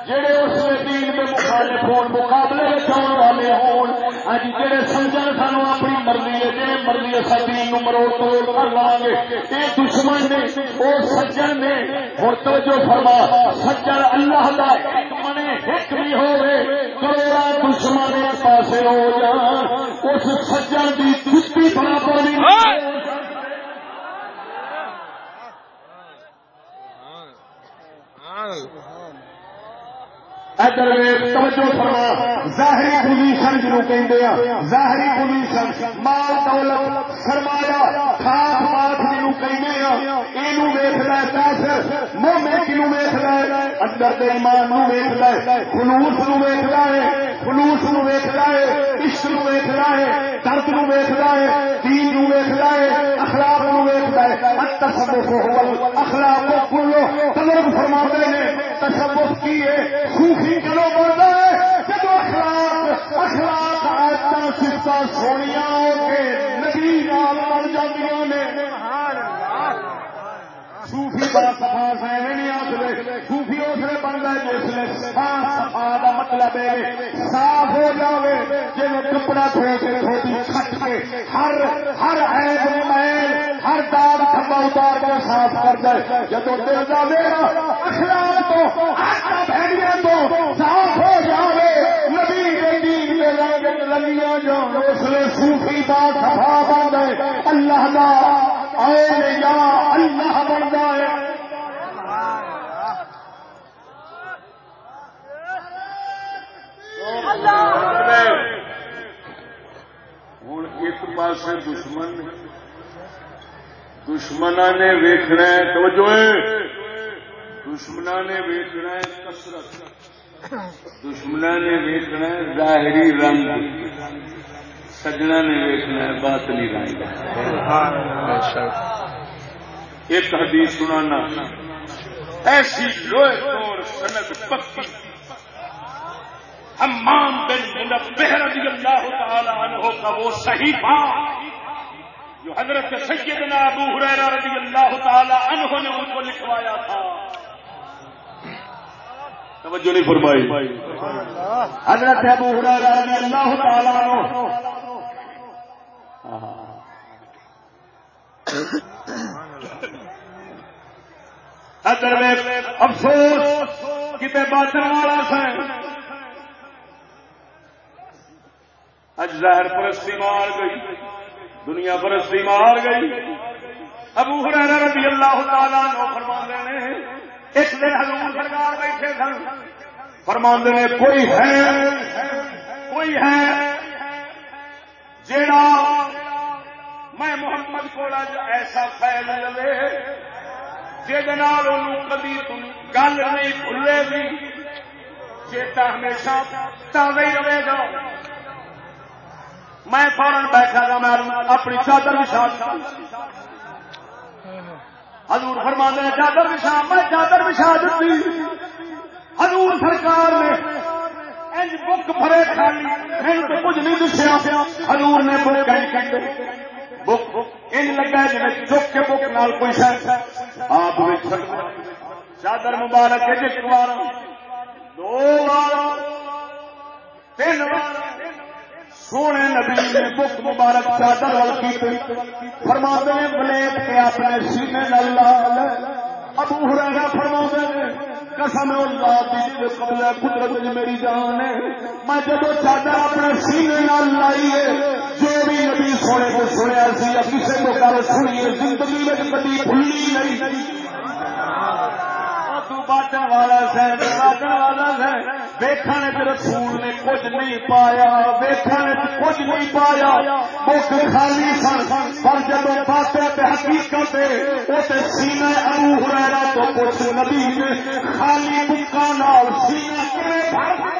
جڑے اس دین کے مخالف ہون، مقابلے چاہنے والے ہون اج جڑے سمجھن سانو اپنی مرضی ہے جی مرضی ہے دین مروڑ توڑ کر لا گے۔ یہ دشمن نے وہ سجن نے ہوں توجہ فرما، سجن اللہ کا ایک منے ایک بھی ہوئے۔ کروڑا دشمن ایک پاسے ہو جان اس سجن کی جتی برابر بھی ادھر توجہ فرما. ظاہری پوزیشن جنوب کہ ظاہری پوزیشن مال دولت سرمایا خاص بات جنوب کہ ویخنا کافر مومے کنو ویخنا ہے اندر دے ایمان نو ویخنا ہے خلوص نو ویخنا ہے خلوص نو ویخنا ہے عشق نو ویخنا ہے درد نو ویخنا ہے دین نو ویخنا ہے اخلاق نو ویخنا ہے التصوف هو اخلاق کلو تمام فرماتے ہیں تصوف کی ہے؟ صوفی کلو بڑھتا ہے جب اخلاق اخلاق آتا سفت سونیا صوفی بڑا سفا نہیں آخر صوفی اسے بنتا ہے جس نے سفا کا مطلب ہے صاف ہو جائے جی کپڑا دھو کے دھوتی کٹ کے ہر ہر عیب میل، ہر داغ تھبا اتار کے صاف کر دے۔ جب دل کا میرا اخلاق تو بھڑیا تو صاف ہو جائے نبی لگیاں جان اس لیے صوفی کا سفا بن گئے۔ اللہ یا اللہ بن جائے ہوں ایک پاس دشمن دشمن نے ویخنا توجہ دشمنا نے ویخنا کسرت دشمنا نے ویخنا ظاہری رنگ۔ سجنا نے ویخنا باطنی رنگ ایک حدیث سنانا۔ ایسی لوہے طور سند پکی۔ حمام بن منبہ رضی اللہ تعالی عنہ کا وہ بات جو حضرت سیدنا ابو حریرہ رضی اللہ تعالی عنہ نے ان کو لکھوایا تھا۔ توجہ نہیں فرمائی۔ حضرت ابو رضی اللہ تعالی عنہ ادر میں افسوس، کتنے باطن والا سا اج ظاہر پرستی مار گئی، دنیا پرستی مار گئی۔ ابو حریرہ رضی اللہ تعالیٰ نو فرما نے ایک دن حضور سرکار بیٹھے سن۔ فرما نے، کوئی ہے کوئی ہے، جیڑا میں محمد کو ایسا فیل لے کبھی گل نہیں بھولے گی۔ چیتا ہمیشہ تازہ ہی رہے گا۔ میں فورن بیٹھا گا میں اپنی چادر بچھا حضور فرما نے چادر بچھا، میں چادر بچھا دیتی۔ حضور سرکار نے بک بھرے خالی میرے تو کچھ نہیں دسیا۔ حضور نے بک کہیں بک۔ ان لگا جی چک کے بک نال کوئی شاید آپ چادر مبارک ہے جس بار دو بار تین بار سونے نبی نے بک مبارک چادر کی فرما نے بلیٹ کے اپنے سینے لال۔ ابو ہرا فرما نے قسم اللہ کی قبل قدرت میری جان ہے۔ میں جب چادر اپنے سینے نال لائی ہے، جو بھی نبی سونے کو سنیا سی یا کسی کو گل سنی زندگی میں کبھی بھولی نہیں۔ باٹن والا باٹن والا ویکھن رسول نے کچھ نہیں پایا، ویکھن کچھ نہیں پایا۔ بک خالی سن، پر جب باتیں حقیقت وہ ابو ہرا تو کچھ نبی نے، خالی بکا نال سینا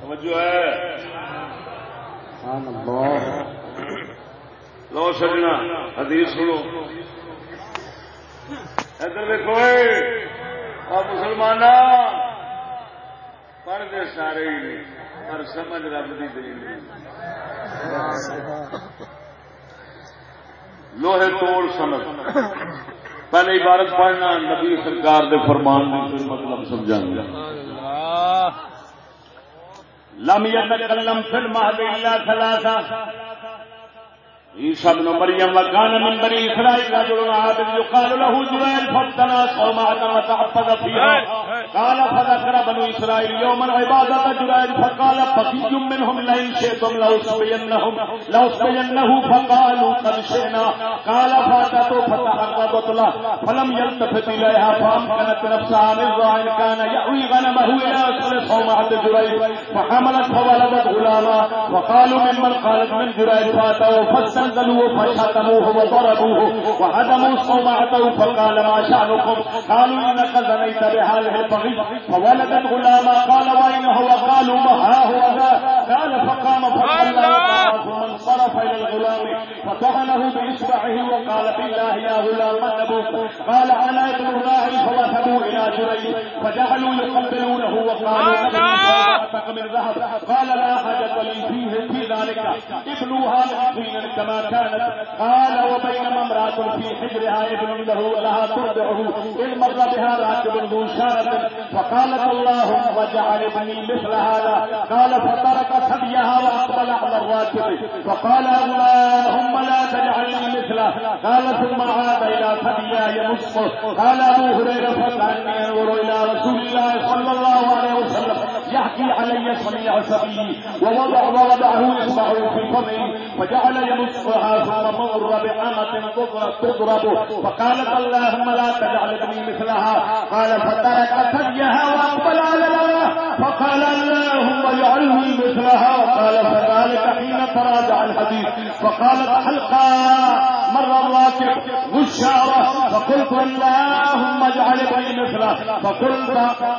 توجہ ہے لو سجنا حدیث سنو ادھر دیکھو اور مسلمان پڑھتے سارے ہی نہیں پر سمجھ رب کی دلیل لوہے توڑ سمجھ پہلے عبارت پڑھنا نبی سرکار دے فرمان میں مطلب سمجھا سمجھانا لم يتكلم في المهد الا ثلاثه عيسى ابن مريم وكان من بني اسرائيل رجل عابد يقال له جبير فابتنى صومعة وتعبد فيها۔ قال فذكر بنو اسرائيل يوما عبادة جبير فقال بقي منهم لئن شئتم لأصبينهم لأصبينه فقالوا قد شئنا. قال فاتت فتحربت له. فلم يلتفت اليها فامكنت نفسها من ظاهر كان يأوي غنمه الى اصل صومعة جبير فحملت فولدت غلاما. وقالوا ممن قالت من جبير فاتوا فاستنزلوا فشتموه وضربوه. وهدموا صومعته فقال ما شأنكم؟ قالوا انك زنيت بهذه فولدت غلاما قال واين هو قالوا ما ها هو ذا؟ قال فقام فقال ثم انصرف الى الغلام فطعنه باصبعه وقال بالله يا غلام من ابوك قال انا ابن الراعي فوثبوا الى جريج فجعلوا يقبلونه وقالوا صومعتك من ذهب. قال لا حاجة لي فيه في ذلك ابنوها مسكينا كما كانت. قال وبينما امرأة في حجرها ابن له لها ترضعه إذ مر بها راكب ذو شارة وقالت اللهم وجعلني مثل هذا. قال فترك ثديها وأقبل على الراكب فقال اللهم لا تجعلني مثله. قال ثم عاد إلى ثديها يمصه. قال أبو هريرة فكأني أنظر إلى رسول الله صلى الله عليه وسلم. يحكي علي صنيع سبيلي ووضع ووضعه إصبعه في فمه فجعل يمصها ثم مر بأمة تضرب فقالت اللهم لا تجعل ابني مثلها. قال فترك ثديها وأقبل على الله فقال اللهم اجعلني مثلها. قال فذلك حين تراجع الحديث. فقالت حلقا مر الراكب غشارة. فقلت اللهم اجعل ابني مثله فقلت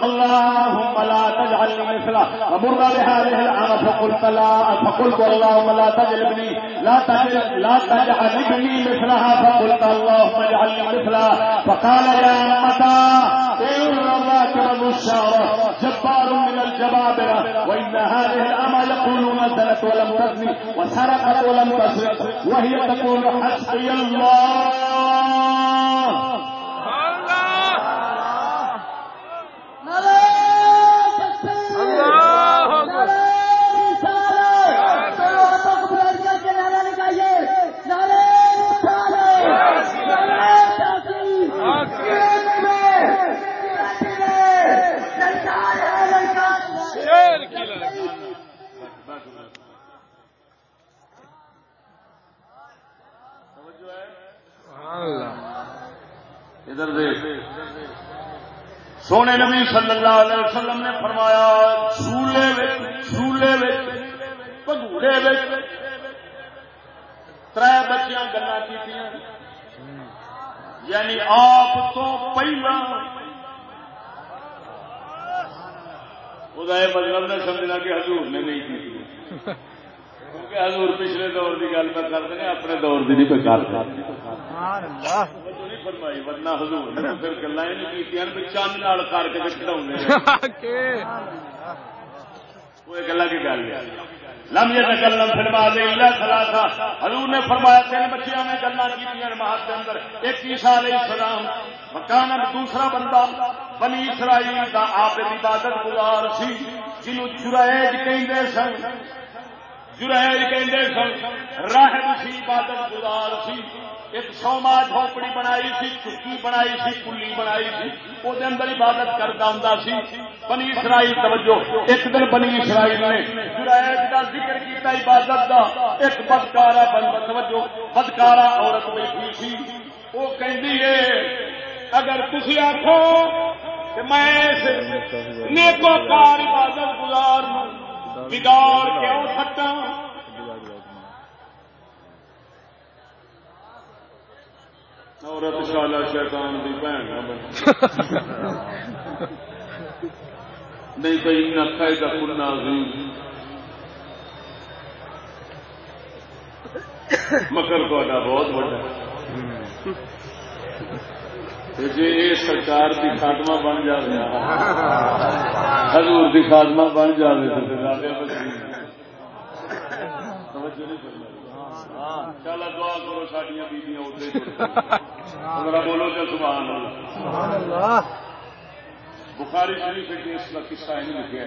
اللهم لا تجعلني مثله فمر بهذه العام فقلت لا فقلت اللهم لا تجعل ابني لا تجعل لا تجعل ابني مثلها فقلت اللهم اجعلني مثلها فقال يا متى إن الراكب غشارة جبار من الجبابرة وإن هذه الأمة يقولون زنت ولم تزني وسرقت ولم تسرق وهي تقول حسبي الله ادھر دیکھ۔ سونے نبی صلی اللہ علیہ وسلم نے فرمایا سولے سولے پگوڑے تر بچیاں گلا کی یعنی آپ تو پہلا۔ وہ مطلب نے سمجھنا کہ حضور نے نہیں کی *laughs* کیونکہ حضور پچھلے دور کی گل پہ کرتے ہیں اپنے دور کی نہیں پہ کرتے فرمائی ورنہ حضور نے پھر گلا چند کر کے *laughs* وہ گلا گل لم الا ثلاثه حضور نے فرمایا تین بچیاں نے گلاں کیتیاں اندر۔ ایک عیسی علیہ السلام۔ مکان دوسرا بندہ بنی اسرائیل دا عابد عبادت گزار سی جنوں جریج کہندے سن۔ جریج کہندے سن راہب سی عبادت گزار سی۔ ایک سوما جھوپڑی بنائی سی چکی بنائی سی، کلی بنائی سی۔ وہ اندر عبادت کرتا ہوں سی۔ بنی اسرائیل، توجہ، ایک دن بنی اسرائیل نے جرائد کا ذکر کیتا عبادت دا، ایک بدکارا بن توجہ بدکارا عورت بیٹھی سی۔ وہ کہندی ہے، اگر تھی آخو میں نیکوکار عبادت گزار ہوں بگاڑ کیوں سکتا؟ عورت شالا شیطان دی بہن نہیں تو ان قاعدہ کنا عظیم۔ مکر تا بہت بڑا جی یہ سرکار کی خاتمہ بن جائے حضور کی خاتمہ بن جائے چل دعا کرو سڈیا بیبیاں بولو تو سبحان اللہ بخاری شریف اس کا قصہ ہی لکھا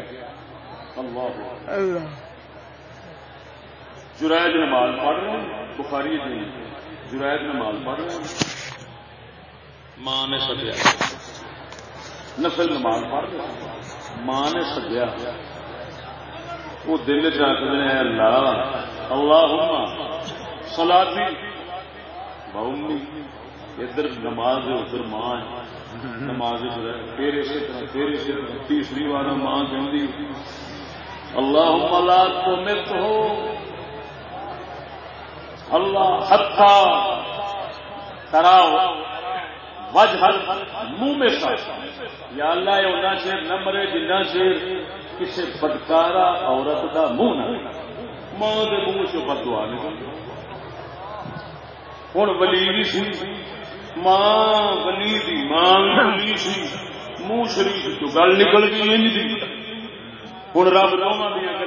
جرائد نماز پڑھ رہے ہیں بخاری جرائد نماز پڑھ رہے ہیں ماں نے سدیا نسل نماز پڑھ ماں نے سدیا وہ دل چاہتے ہیں اللہ اللہ سلادی بہمی ادھر نماز ادھر ماں نماز پھر اسی طرح پھر اسی طرح تیسری بار ماں کہ اللہ ملا تو مت ہو اللہ ہتھا کرا وجہ منہ میں سا۔ یا اللہ یہ ہونا چیر نہ مرے جنہ چیر کسی بدکارا عورت کا منہ نہ ماں کے منہ سے بدوا نکل ہوں ولی بھی سی، ماں ولی دی ماں ولی سی۔ منہ شریف تو گل نکل گئی انج دی۔ ہوں رب دونوں دیا۔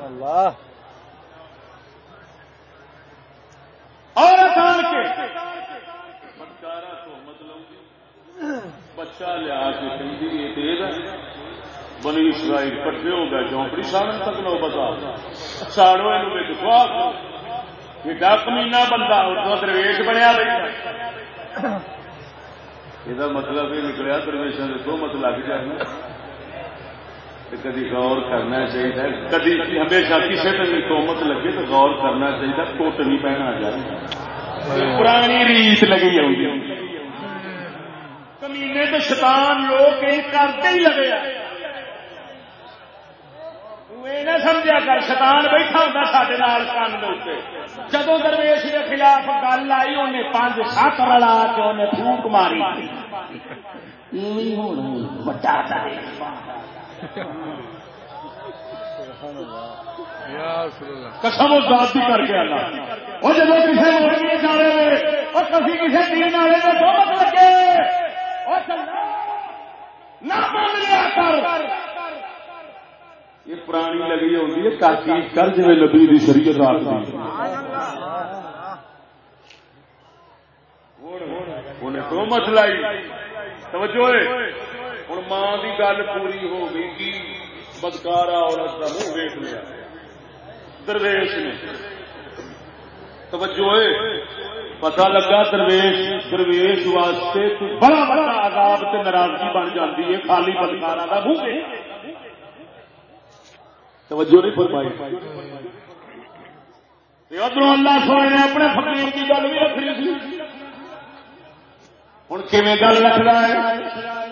گلا پہ پورن کرتا بچہ لیا کے بنی اسرائیل کٹھے ہو گئے جھونپڑی تک لو بتا۔ ساڑو یہ کمینا بندہ درویش بنیا *coughs* یہ مطلب یہ نکلیا درویشوں کے دو مت لگ جائے کدی غور کرنا چاہیے کدی ہمیشہ کسی نے بھی تومت لگے تو غور کرنا چاہیے ٹوٹ نہیں پہنا جائے پرانی ریت لگی آؤں کمینے تو شیطان لوگ کرتے ہی لگے سمجھا کر شیطان بیٹھا ہوتا سارے کان دے جدو درویش کے خلاف گل آئی انہیں پانچ سات رلا کے انہیں پھوک ماری قسم ذاتی کر کے اللہ وہ جب کسی مرغی جا رہے اور کسی کسی تین والے میں دو مت لگے نہ مان لیا کر یہ پرانی لگی ہوتی ہے تحقیق کر جی نبی دی شریعت آخری انہیں تو مسئلہ توجہ ہوں ماں کی گل پوری ہو گئی کی بدکارا عورت کا منہ ویٹ لیا درویش نے توجہ پتا لگا درویش درویش واسطے بڑا بڑا آزاد ناراضگی بن جاتی ہے خالی بدکارا کا منہ توجہ نہیں فرمائی ادھر اللہ سونے نے اپنے فقیر کی گل بھی رکھنی سی ہوں کھے گل رکھ رہا ہے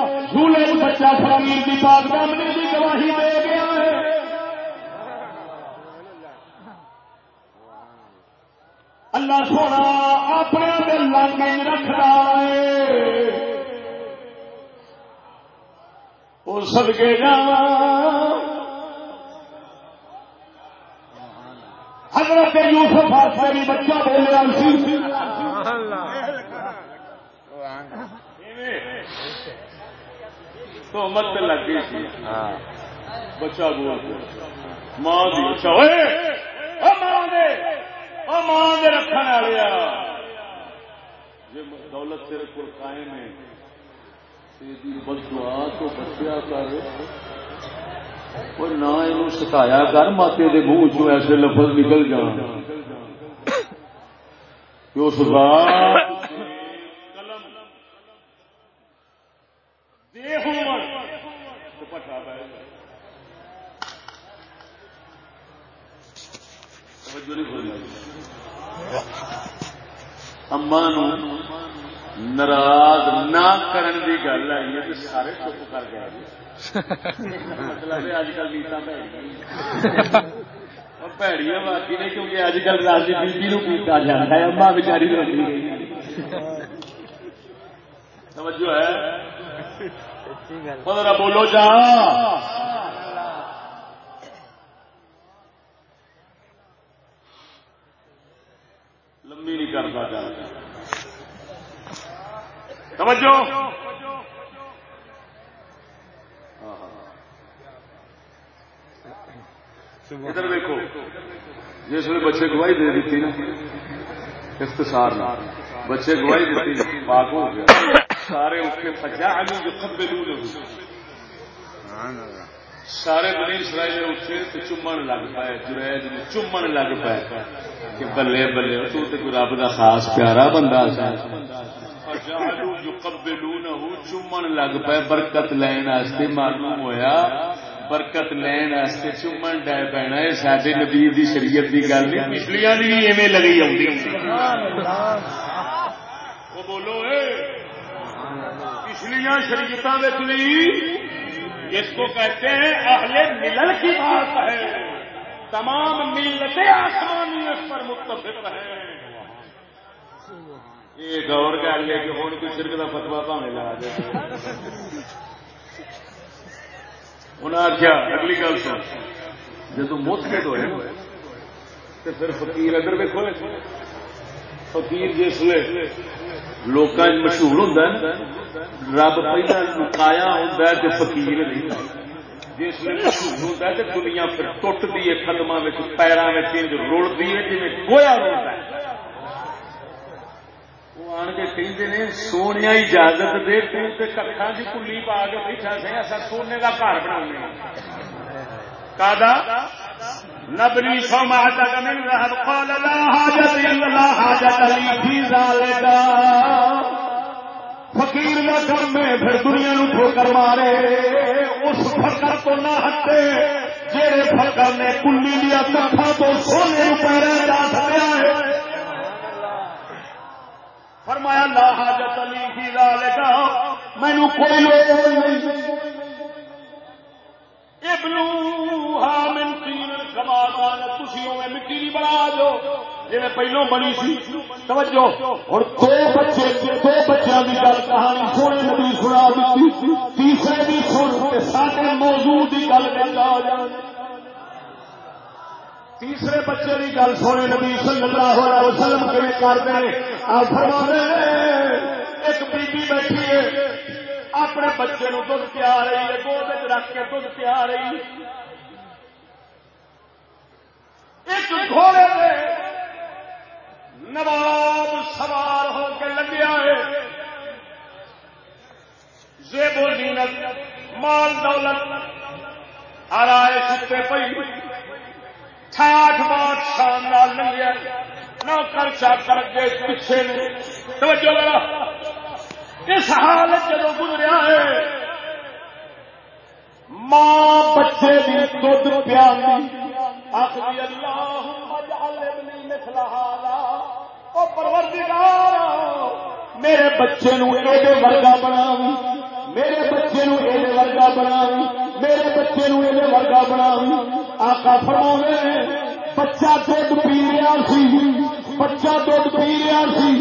فقیر کی پاک دامنی کی گواہی دے گیا ہے۔ اللہ سونا اپنے دل لانگے رکھنا ہے۔ وہ سدکے جا حضرت یوسف آسے بھی بچہ بولیا سی۔ تو مت لگ گئی تھی۔ بچہ بول کے ماں دی او ماں دے! او ماں دے رکھن والے دولت تیرے کو قائم ہے۔ تیری بدعا تو بچیا کر۔ اور نہ ستایا کر ماتے دے منہ چو ایسے لفظ نکل جان۔ کہ اس رات قلم دے ہوں تو پٹا پہ توجہ نہیں فرمائی اما نو ناراض نہ کرن دی گل آئی ہے سارے چپ کر گئے مطلب اج کل نیتا پیڑی باقی نہیں کیونکہ اج کل بیبی نو پیتا جاتا ہے اما روٹی توجہ ہے؟ بولو جا لمبی نہیں کرتا جاتا سمجھو ادھر دیکھو، جس میں بچے گواہی دے دیتی نا، اختصار نہ۔ بچے گواہی دیتی پاک ہو گیا۔ سارے اس کے سجا آگے جو خط بے سارے بنی اسرائیل اٹھے تو چومن لگ پائے، جریج نے چومن لگ پائے کہ بلے بلے، تو تے کوئی رب دا خاص پیارا بندہ سا۔ چومن لگ پائے، برکت لین واسطے معلوم ہویا۔ برکت لین واسطے چومن ڈے پینا ہے سارے نبی دی شریعت دی گل نہیں، پچھلیاں دی بھی ایویں لگی آؤں وہ بولو، اے! پچھلیاں شریعتوں بھی اس کو کہتے ہیں اہل ملل کی بات ہے۔ تمام ملتیں آسمانی اس پر متفق ہیں۔ یہ غور کر لیا کہ ہوں کوئی شرک کا فتوا پاوے لا دے۔ انہیں آخیا اگلی گل سن۔ جدو موت ہوئے تو پھر فقیر ادھر دیکھو فقیر جس لوگ مشہور ہوں رب پہلا لکایا ہوں فقیر نہیں جس مشہور ہوں تو دنیا پھر ٹوٹتی ہے قدم پیروں میں رڑتی ہے جی گویا روڑتا ہے وہ آن کے کہتے ہیں سونے اجازت دے تو ککھا کی کلی پا کے بیٹھا سے اصا سونے کا گھر بنا کا نبری سو ماتا من رہب قال لا حاجت الا لا حاجت لی فی ذالک۔ فقیر نہ کر میں، پھر دنیا نو ٹھوکر مارے۔ اس فقر تو نہ ہٹے، جیڑے فقر نے کلی لیا کٹھا تو سونے پیرے جا سکیا ہے فرمایا، لا حاجت لی فی ذالک۔ مینوں کوئی لوڑ نہیں۔ مٹی بنا دو۔ جی پہلو بنی سی، توجہ۔ اور دو بچے، دو بچوں کی گل کہانی سونے نبی سنا دیتی۔ تیسرے بھی سن سارے موضوع کی گل تیسرے بچے کی گل سونے نبی صلی اللہ علیہ وسلم کرتے ہیں فرما ایک بیبی بیٹھی ہے۔ اپنے بچے نو دھد پیا رہی ہے گود رکھ کے دھد پیا رہی ایک گھوڑے میں نواب سوار ہو کے لگیا ہے۔ زیب و زینت، مال دولت آرائے ستے پی ٹھاٹ بات شاندار لگیا نوکر چاکر کے پیچھے توجہ اس حالت جدو گزریا ہے، ماں بچے بھی دھد پیا آخری اللہ پروردگار، میرے بچے نو ایڈے ورگا بنا میرے بچے نو یہ ورگا بنا میرے بچے نو یہ ورگا بنا آقا فرما بچہ دھد پی رہا سی، بچہ دھد پی رہا سی۔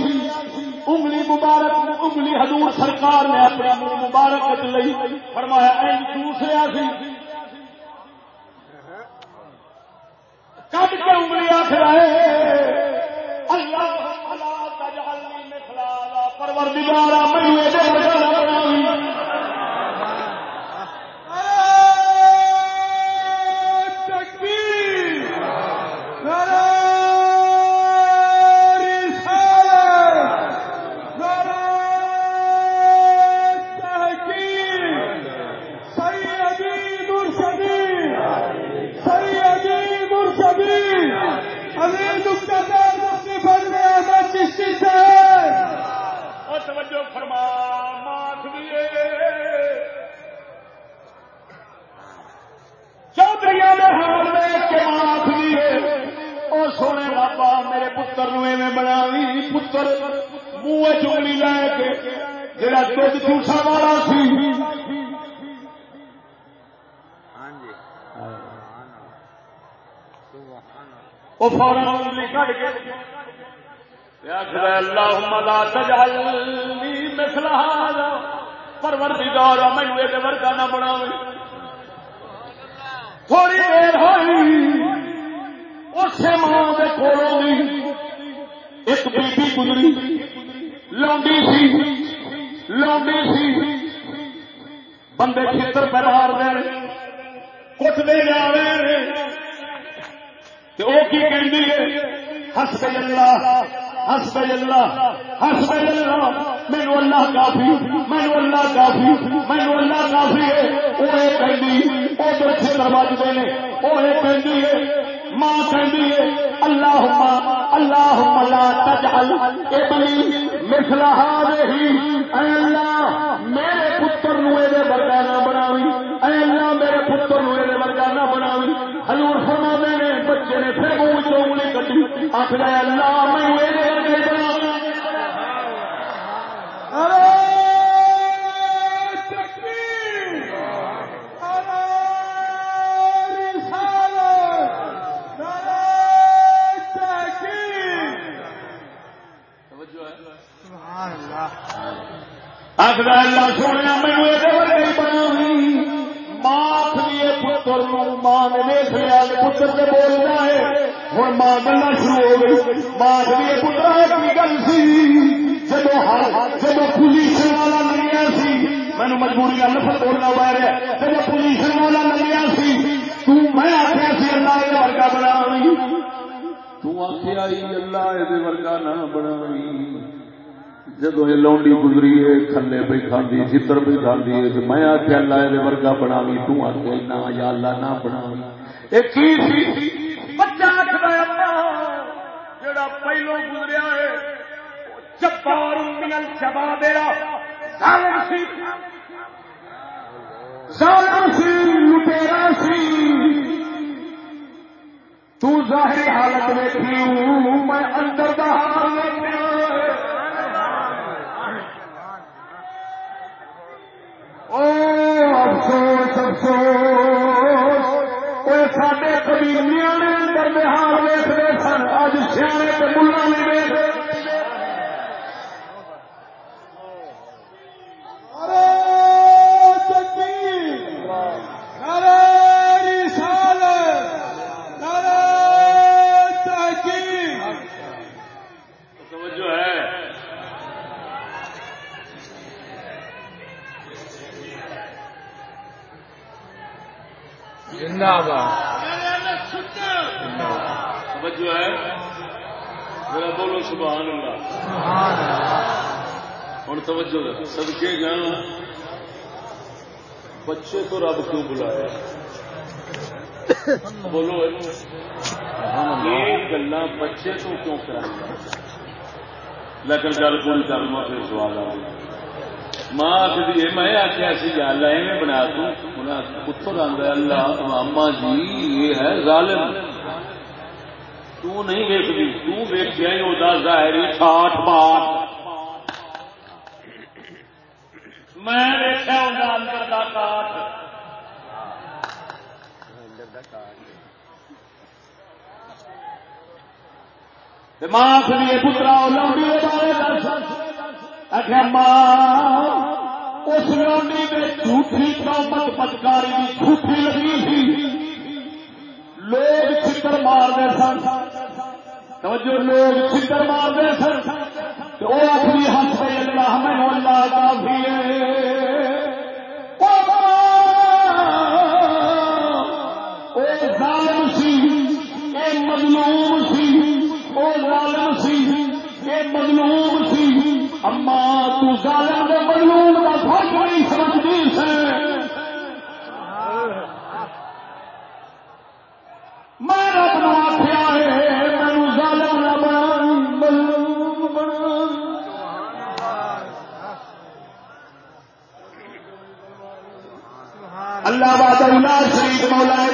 انگلی مبارک انگلی حضور سرکار نے اپنے منہ مبارک لئی فرمایا دوسرا سی کٹ کے انگلی آخر آئے؟ اللہ پروردگارا میں پتر نو بنا پتر منہ چنگلی لے کے جڑا دھد چوسا والا سی۔ وہ فوراً انگلی کٹ کے اللهم لا مثل هذا پروردگار ورگا نہ تھوڑی دیر ہوئی۔ اسے ماں کے کولوں ایک بیبی گزری لونڈی سی لونڈی سی۔ بندے کھیتر پہ مار کٹتے جا رہے وہ کی ہس اللہ ہس اللہ ہس اللہ مینو اللہ کافی مینو اللہ کافی مینو اللہ کافی ہے۔ وہ وہ ماں کہ اللہ اللہ ملا تجعل ابنی مثل هذه. اے اللہ، میرے پتر نو اے ورگا نہ بناوی، اے اللہ میرے پتر نو اے ورگا نہ بناوی. حضور فرما نے، بچے نے پھر منہ چ انگلی کٹی آخر اللہ میں آخر اللہ سونے مینو ماں پتر ماں نے ویس لیا پتر سے بولنا ہے۔ ہوں ماں گلا شروع ہو گئی۔ ماں پتر گل سی۔ جب جب والا لگیا سی مینو مجبوری کا لفظ بولنا پا رہا جب پولیس والا لگیا سی، تو میں آخیا سی، اللہ یہ ورگا بنا آخیا اللہ یہ ورگا نہ بنا جدو یہ لونڈی گزری ہے کھلے پہ کھاندی چتر پہ کھاندی ہے میں آخیا اللہ یہ ورگا بنا تو آخیا نہ یا اللہ نہ بنا جڑا پہلو گزریا ہے جبار ظالم سی ظالم سی لٹیرا سی تو ظاہری حالت میں اندر دا حال او افسوس افسوس وہ سارے قبیلیاں نے درمیان ویستے سن اج سیانے ملا نہیں ویستے توجہ ہے میرا بولو سبحان اللہ ہوں توجہ سدکے جانا بچے تو رب کیوں بلایا؟ بولو یہ گلا بچے تو کیوں کرائیں؟ لیکن گل پوری کرنا پھر سوال آ ماں آخری میں آخیا سی گل ایویں بنا تنا کتوں آتا اللہ ماما جی یہ ہے ظالم۔ تو نہیں ویکتی تیکھا ہی وہ ظاہری ٹھاٹ پاٹ۔ میں دیکھا دا کاٹ ماں لیے پترا لوڈی بارے دس اچھا ماں، اس لوڈی میں جھوٹھی تومت پتکاری کی جھوٹھی لگی تھی لوگ چکر مارتے سن۔ توجہ، لوگ چکر مارتے سن۔ تو وہ اپنی ہاتھ پہ اللہ میں اللہ کافی ہے۔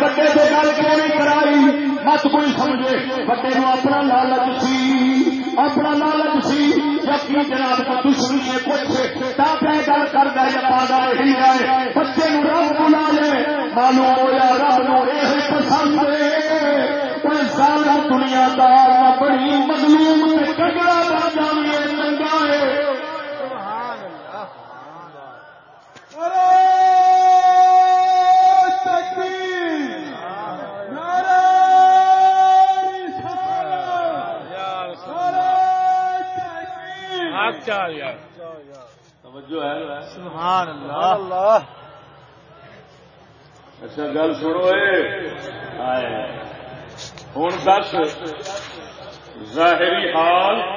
بڑے سے گل کیوں نہیں کرائی؟ مت کوئی سمجھے۔ بڑے نو اپنا لالچ سی، اپنا لالچ سی۔ جبکہ جناب کو دشمنی ہے کچھ تاپے گل کر گئے، یا پاگا ہی آئے بچے نو رب بلا لے۔ معلوم ہوا رب نو یہ پسند کوئی سارا دنیا دار بڑی مظلوم توجہ ہے۔ سبحان اللہ۔ اللہ۔ اچھا گل سنو ہوں دس۔ ظاہری حال۔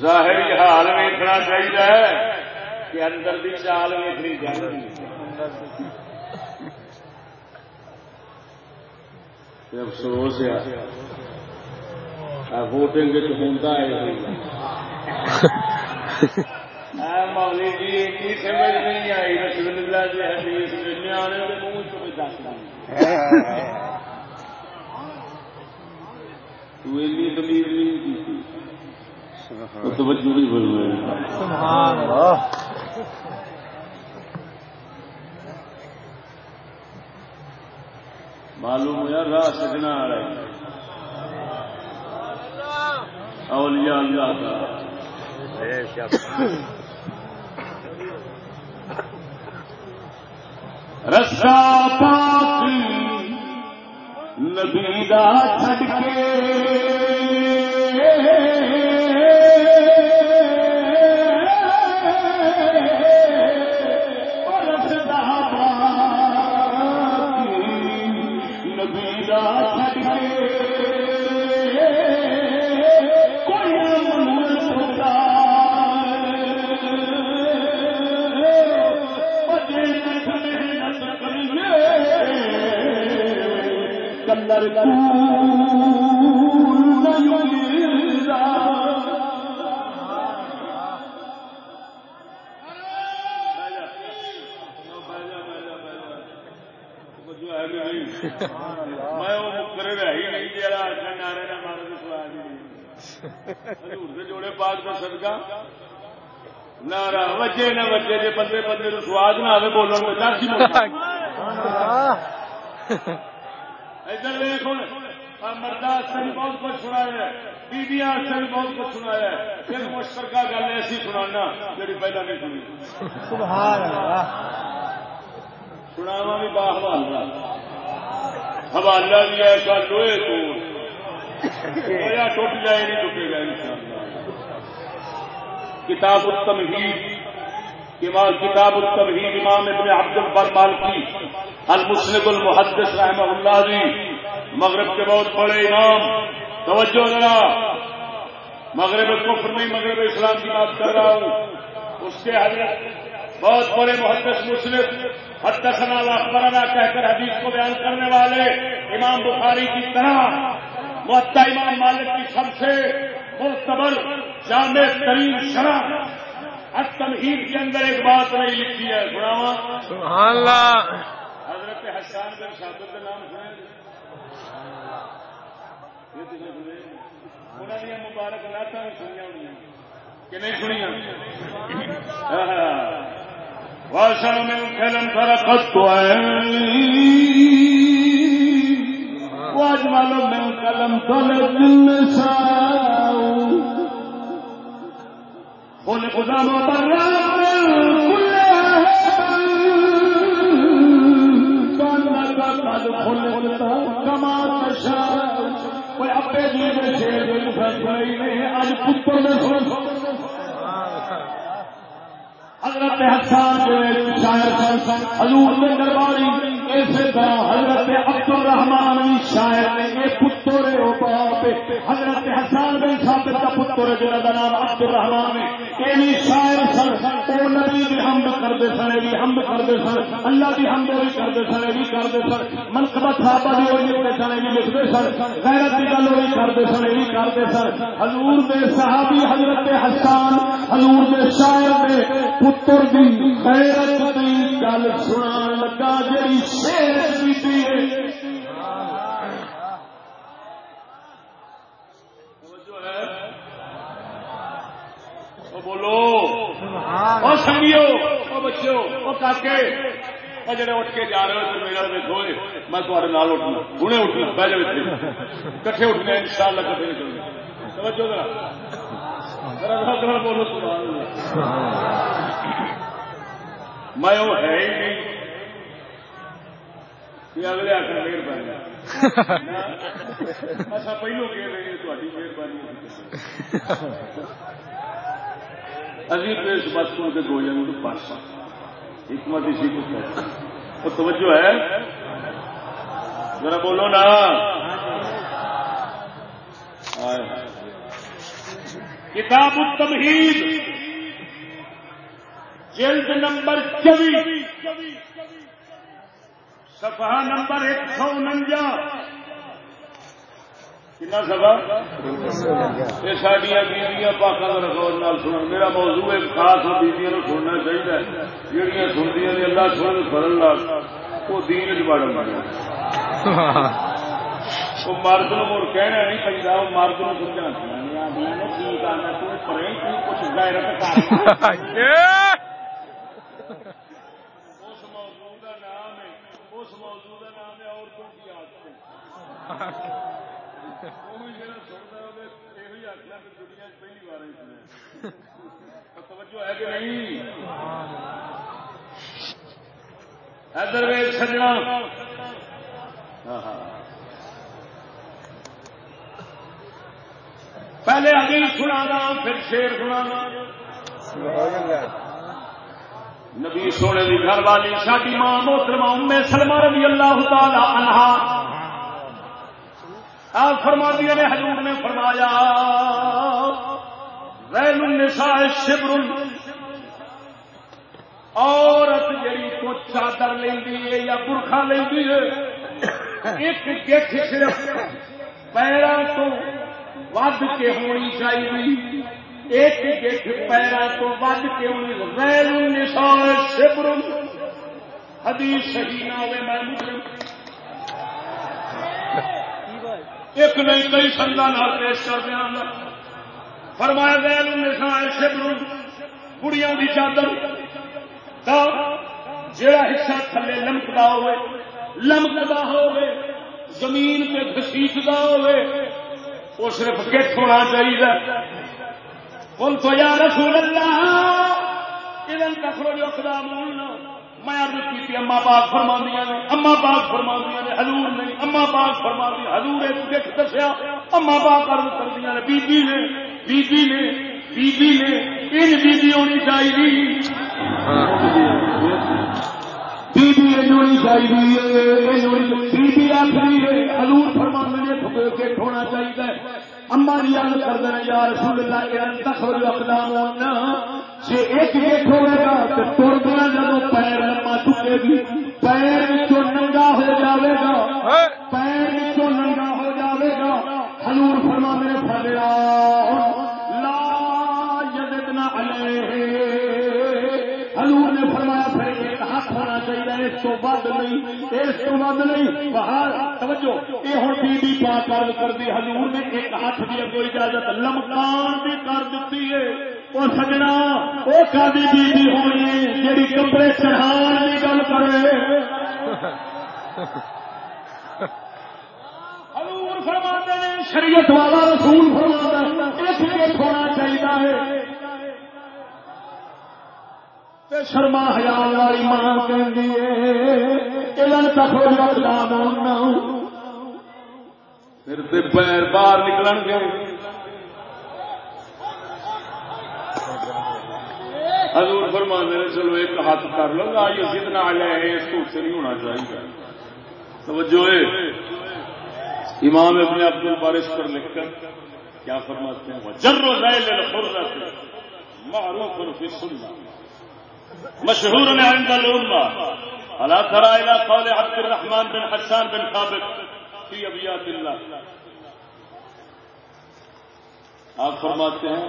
ظاہری حال ویکنا چاہیے کہ اندر دی چال ویکنی چاہیے افسوس ہے ووٹنگ ہوتا ہے۔ *laughs* مولی جی کی سمجھ نہیں آئی؟ رسول اللہ جی حدیث نیانے کے منہ تو دس تو ایلی دلیل نہیں کی تھی۔ توجہ نہیں سبحان اللہ۔ معلوم ہوا راہ سجنا آ رہا ہے اولیاء اللہ کا۔ رسا پاک نبی دا چھٹکے وجے نہ وجے بندے بندے نو سواد نہ بولن ہی ادھر مردہ سے بھی بہت کچھ سنایا ہے بیبیاں سے بھی بہت کچھ سنایا ہے۔ پھر مشترکہ گل ایسی سنانا جی پہلے نہیں سنی۔ سبحان اللہ۔ سناوا بھی با حوالہ۔ حوالہ بھی ایسا لوہے تو ٹوٹ جائے نہیں ٹوٹے گا کتاب التمہید۔ امام کتاب التمہید امام ابن عبد البر مالکی المسند المحدث رحمہ اللہ جی۔ مغرب کے بہت بڑے امام توجہ ذرا۔ مغرب کفر نہیں مغرب اسلام کی بات کر رہا ہوں۔ اس کے حضرت بہت بڑے محدث مسلم و اخبرنا کہہ کر حدیث کو بیان کرنے والے امام بخاری کی طرح محتا امام مالک کی سب سے معتبر جامع ترین شرح التمہید کے اندر ایک بات نہیں لکھی ہے۔ سبحان اللہ۔ حضرت حسان بن ثابت کا نام سنے یہ مبارک نعتیں بھی سنیا ہوئی کہ نہیں سنیا واشر میں کلم فرقت تو واجمل من کلم طلب النساء قل خدا مبرا قد حضرت حسان جو شاعر سن حضور نے درباری اسی طرح حضرت عبد الرحمان شاعر نے پتر ہے باپ حضرت حسان بن ثابت کا پتر ہے، جنہاں نام عبد الرحمان ہے یہ بھی شاعر سن او نبی بھی حمد کرتے سن بھی حمد کرتے سن، اللہ کی حمد بھی کرتے سن بھی کرتے سن منقبت صحابہ بھی وہی لکھتے سن بھی لکھتے سن، غیرت کی گل وہی کرتے سن بھی کرتے سن۔ حضور دے صحابی حضرت حسان، حضور دے شاعر دے پتر دی غیرت دی گل سنان لگا جی شیر بیتی ہے بولو۔ اور سنگیو اور بچوں اور کاکے۔ اور جڑے اٹھ کے جا رہے ہو تو میرا دیکھو میں تھوڑے نال اٹھنا۔ بہ کٹھے اٹھنے اللہ کٹھے نکلنے توجہ ذرا۔ ذرا ذرا بولو سبحان اللہ۔ میں وہ ہے ہی نہیں۔ کہ اگلے آخر مہربانی۔ *laughs* اچھا پہلو تاری مہربانی۔ ابھی تو اس بات کو دو جنوں تو پاس حکمت اسی کو کہتے وہ توجہ ہے۔ ذرا بولو نا۔ کتاب التمہید۔ جلد نمبر چوبیس۔ صفحہ نمبر ایک سو انجا کنا سفا یہ سڈیا بیویاں پاکوں کا رکھوج نال سن میرا موضوع ایک خاص بیویاں سننا چاہیے جہیا سنتی نے اللہ سن فرن لال وہ دین وہ مرد نو مڑ کہنا نہیں پہنتا وہ مرد نو سمجھا اس موضوع کا نام ہے عورتوں کی عادتیں پہلی بار توجہ ہے کہ نہیں۔ ادھر ویگ سجنا۔ ہاں، ہاں۔ پہلے ابھی سنا پھر شیر سنا نبی سونے کی گھر والی شادی ماں محترمہ ام سلمہ رضی اللہ تعالی عنہا۔ آپ فرما دیا نے حضور نے فرمایا ریل النساء شبر عورت جڑی کو چادر لینی ہے یا برخا لینی ہے، ایک گٹھ صرف پیروں تو ود کے ہونی چاہیے۔ ایک گٹھ پیروں تو ود کے ہونی ریل النساء شبر حدیث صحیح نہ ہوئے میں مسلم۔ ایک نہیں کئی سنگا نال پیش کر دیا فرمایا ریل النساء شبر کڑیاں دی چادر۔ جڑا حصہ تھلے لمکتا ہوئے لمکتا ہوئے، زمین پہ گسیٹتا ہوئے، وہ صرف گٹ ہونا چاہیے بول تو یا رسول اللہ ادن تخرج اقدام میں عرض کی اما باغ فرما نے اما باغ فرما نے، حضور نے اما باغ فرما دی حضور ایک گٹ دسیا اما باغ عرض کر دیا نے بی بی نے بی بی نے بی بی نے ان بی بی ہونی چاہیے ہونی آخری ہے حضور نے چاہیے اما جی یاد کر دینا یا رسول اللہ ارن تخرج اقدام جی ایک ہوئے گا تو تر جب پیر چکے گی۔ پیر چو ننگا ہو جاوے گا۔ نہیں اس تو ود نہیں. باہر توجہ. یہ ہوں بی بی پاک کر دی حضور نے ایک ہاتھ کی اگو اجازت لمکان بھی کر دیتی ہے. وہ سجنا، وہ کدی بیبی ہونی جی کپڑے چڑھان کی گل کرے حضور فرماتے ہیں شریعت والا رسول فرماتا ہے ایک ہونا چاہیے شرما حیال والی ماں کہندی ہے علم تک ہو اقدام پھر تے پیر باہر نکلن گے۔ حضور فرماتے ہیں چلو ایک ہاتھ کر لو گا یہ جتنا لے اس کو سے نہیں ہونا چاہیے۔ توجہ ہے۔ امام ابن عبد البارش پر لکھ کر کیا فرماتے ہیں؟ جر و ذیل الحرۃ معروف فی السنہ مشہور عند الامه الا ترى الى قول عبد الرحمن بن حسان بن ثابت فی ابیات اللہ۔ آپ فرماتے ہیں،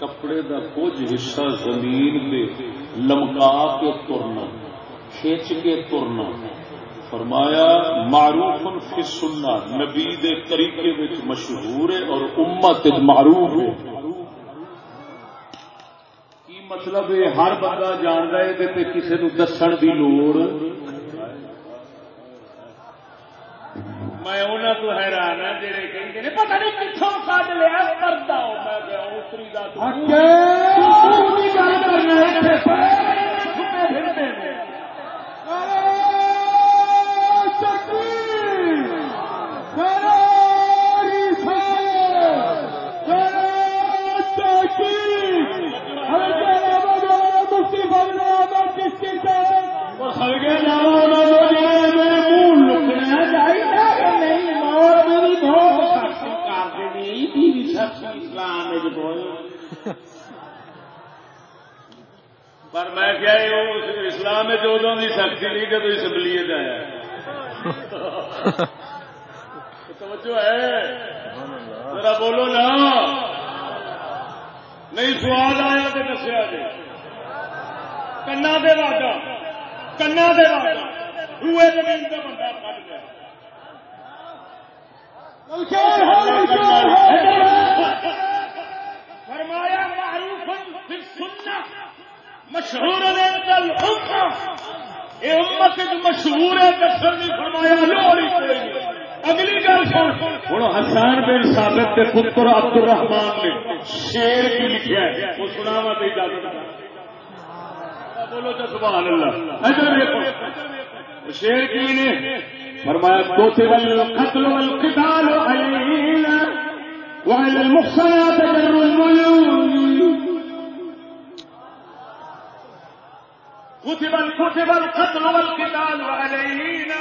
کپڑے دا کچھ حصہ زمین پہ لمکا کے ترنا، کھینچ کے ترنا۔ فرمایا، معروف فی سننا نبی دے طریقے مشہور ہے اور امت معروف ہے۔ مطلب ہر بندہ جان رہا ہے تے کسے نو دسن دی لوڑ۔ میں انہوں تو حیران ہوں جی کہ پتا نہیں کتوں کٹ لیا کرتا میں اتری پر میں کیا اسلام میں جو کی سختی نہیں جب اسمبلیت آیا توجہ ہے؟ ذرا بولو نا۔ نہیں سواد آیا تو دسیا جی۔ کنا دے واگا کنا دے واگا روئے زمین کا بندہ کٹ گیا۔ فرمایا معروف سننا مشہور یہ امت مشہور ہے دسر بھی فرمایا اگلی گل سن۔ ہوں حسان بن ثابت کے پتر عبد الرحمان نے شیر کی لکھا ہے۔ وہ سنا وا تو اجازت بولو تو سبحان اللہ۔ ادھر دیکھو۔ شیر کی نے فرمایا کوتب القتل والقتال علينا وعلى المحصنات جر الملوك كتب كتب القتل والقتال علينا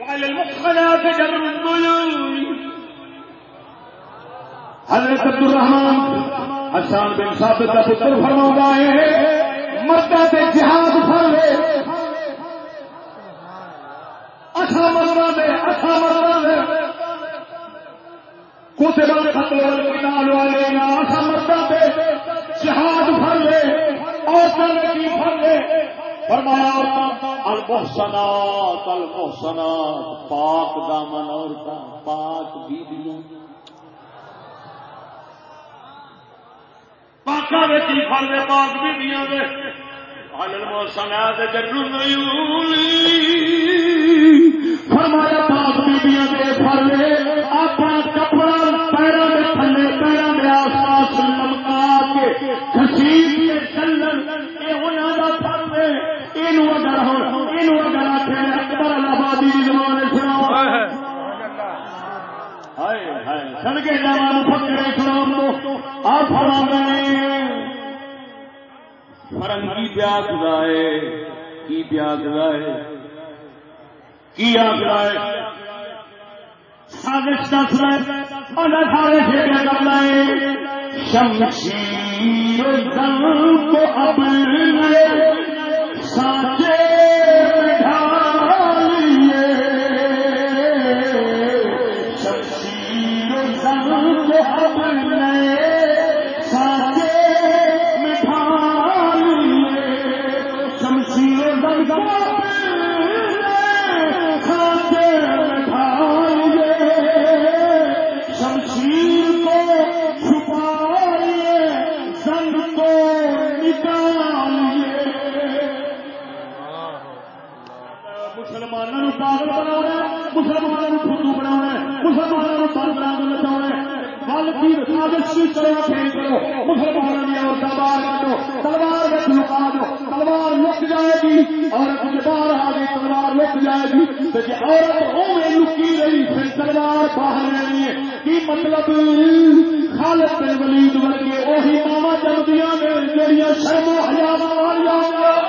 وعلى المحصنات جر الملوك حضرت عبد الرحمان حسان بن ثابت کا پتر فرما ہے مردہ سے جہاد پھر اچھا مرنا دے اچھا مرنا دے کتے بل قتل والقتال والے اچھا مرنا دے جہاد پھر عورتوں نے کی پھر لے فرمایا، المحسنات المحسنات، پاک دامن عورتاں پاک بیبیاں پاکا دے کی پھل دے۔ پاک بیبیاں دے المحسنات جرن فرمایا جانا مفکر اسلام کو آپ فرما فرنگی پیاس لائے کی پیاس لائے کی آگ لائے سازش دس سارے شمشیر کو اب سانچے گل کرو مسلمانوں باہر کٹو تلوار لکا دو تلوار لک جائے گی، عورت کے باہر آ گئی، تلوار لک جائے گی تو جی عورت لکی رہی، پھر تلوار باہر ہے۔ کی مطلب؟ خالد بن ولید ورگے وہی ماوا چلدیاں نے، جڑیاں شرم حیا والیاں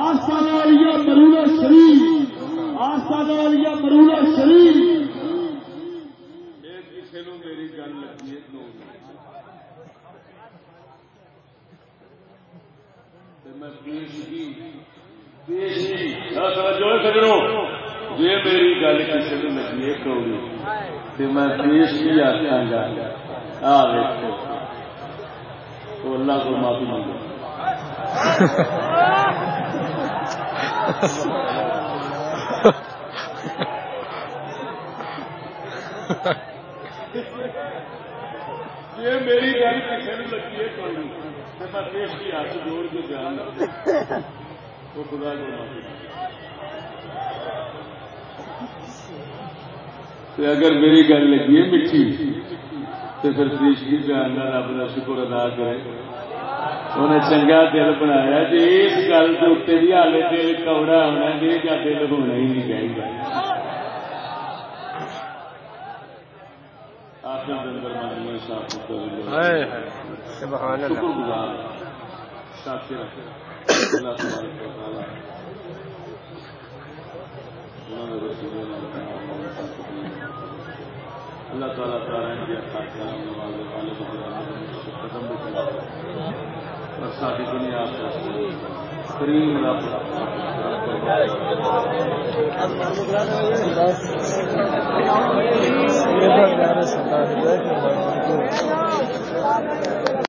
آسانیا مرولا شریف آسانیا مرولا شریف کسی نو میری گل لگی میں پیشگی پیشگی جو سجڑوں جی میری گل کسی نے لگی کروڑی تو میں پیشگی آخا گا آ دیکھو تو اللہ کو معافی مانگو یہ میری گل کسی نے لگی ہے کوئی میں پیش کی ہاتھ جوڑ کے بیان وہ خدا کو معافی اگر میری گل لگی ہے میٹھی تو پھر کی بیان رب کا شکر ادا کرے۔ انہیں چنگا دل بنایا جی اس گل کے اتنے بھی ہالے دل کوڑا ہونا جی کا دل ہونا ہی نہیں چاہیے۔ سبحان اللہ۔ شکر گزار شاکر اللہ تبارک و تعالی۔ انہوں نے رسول اللہ اللہ تعالیٰ تعالیٰ کے اخلاق ساری دنیا کریم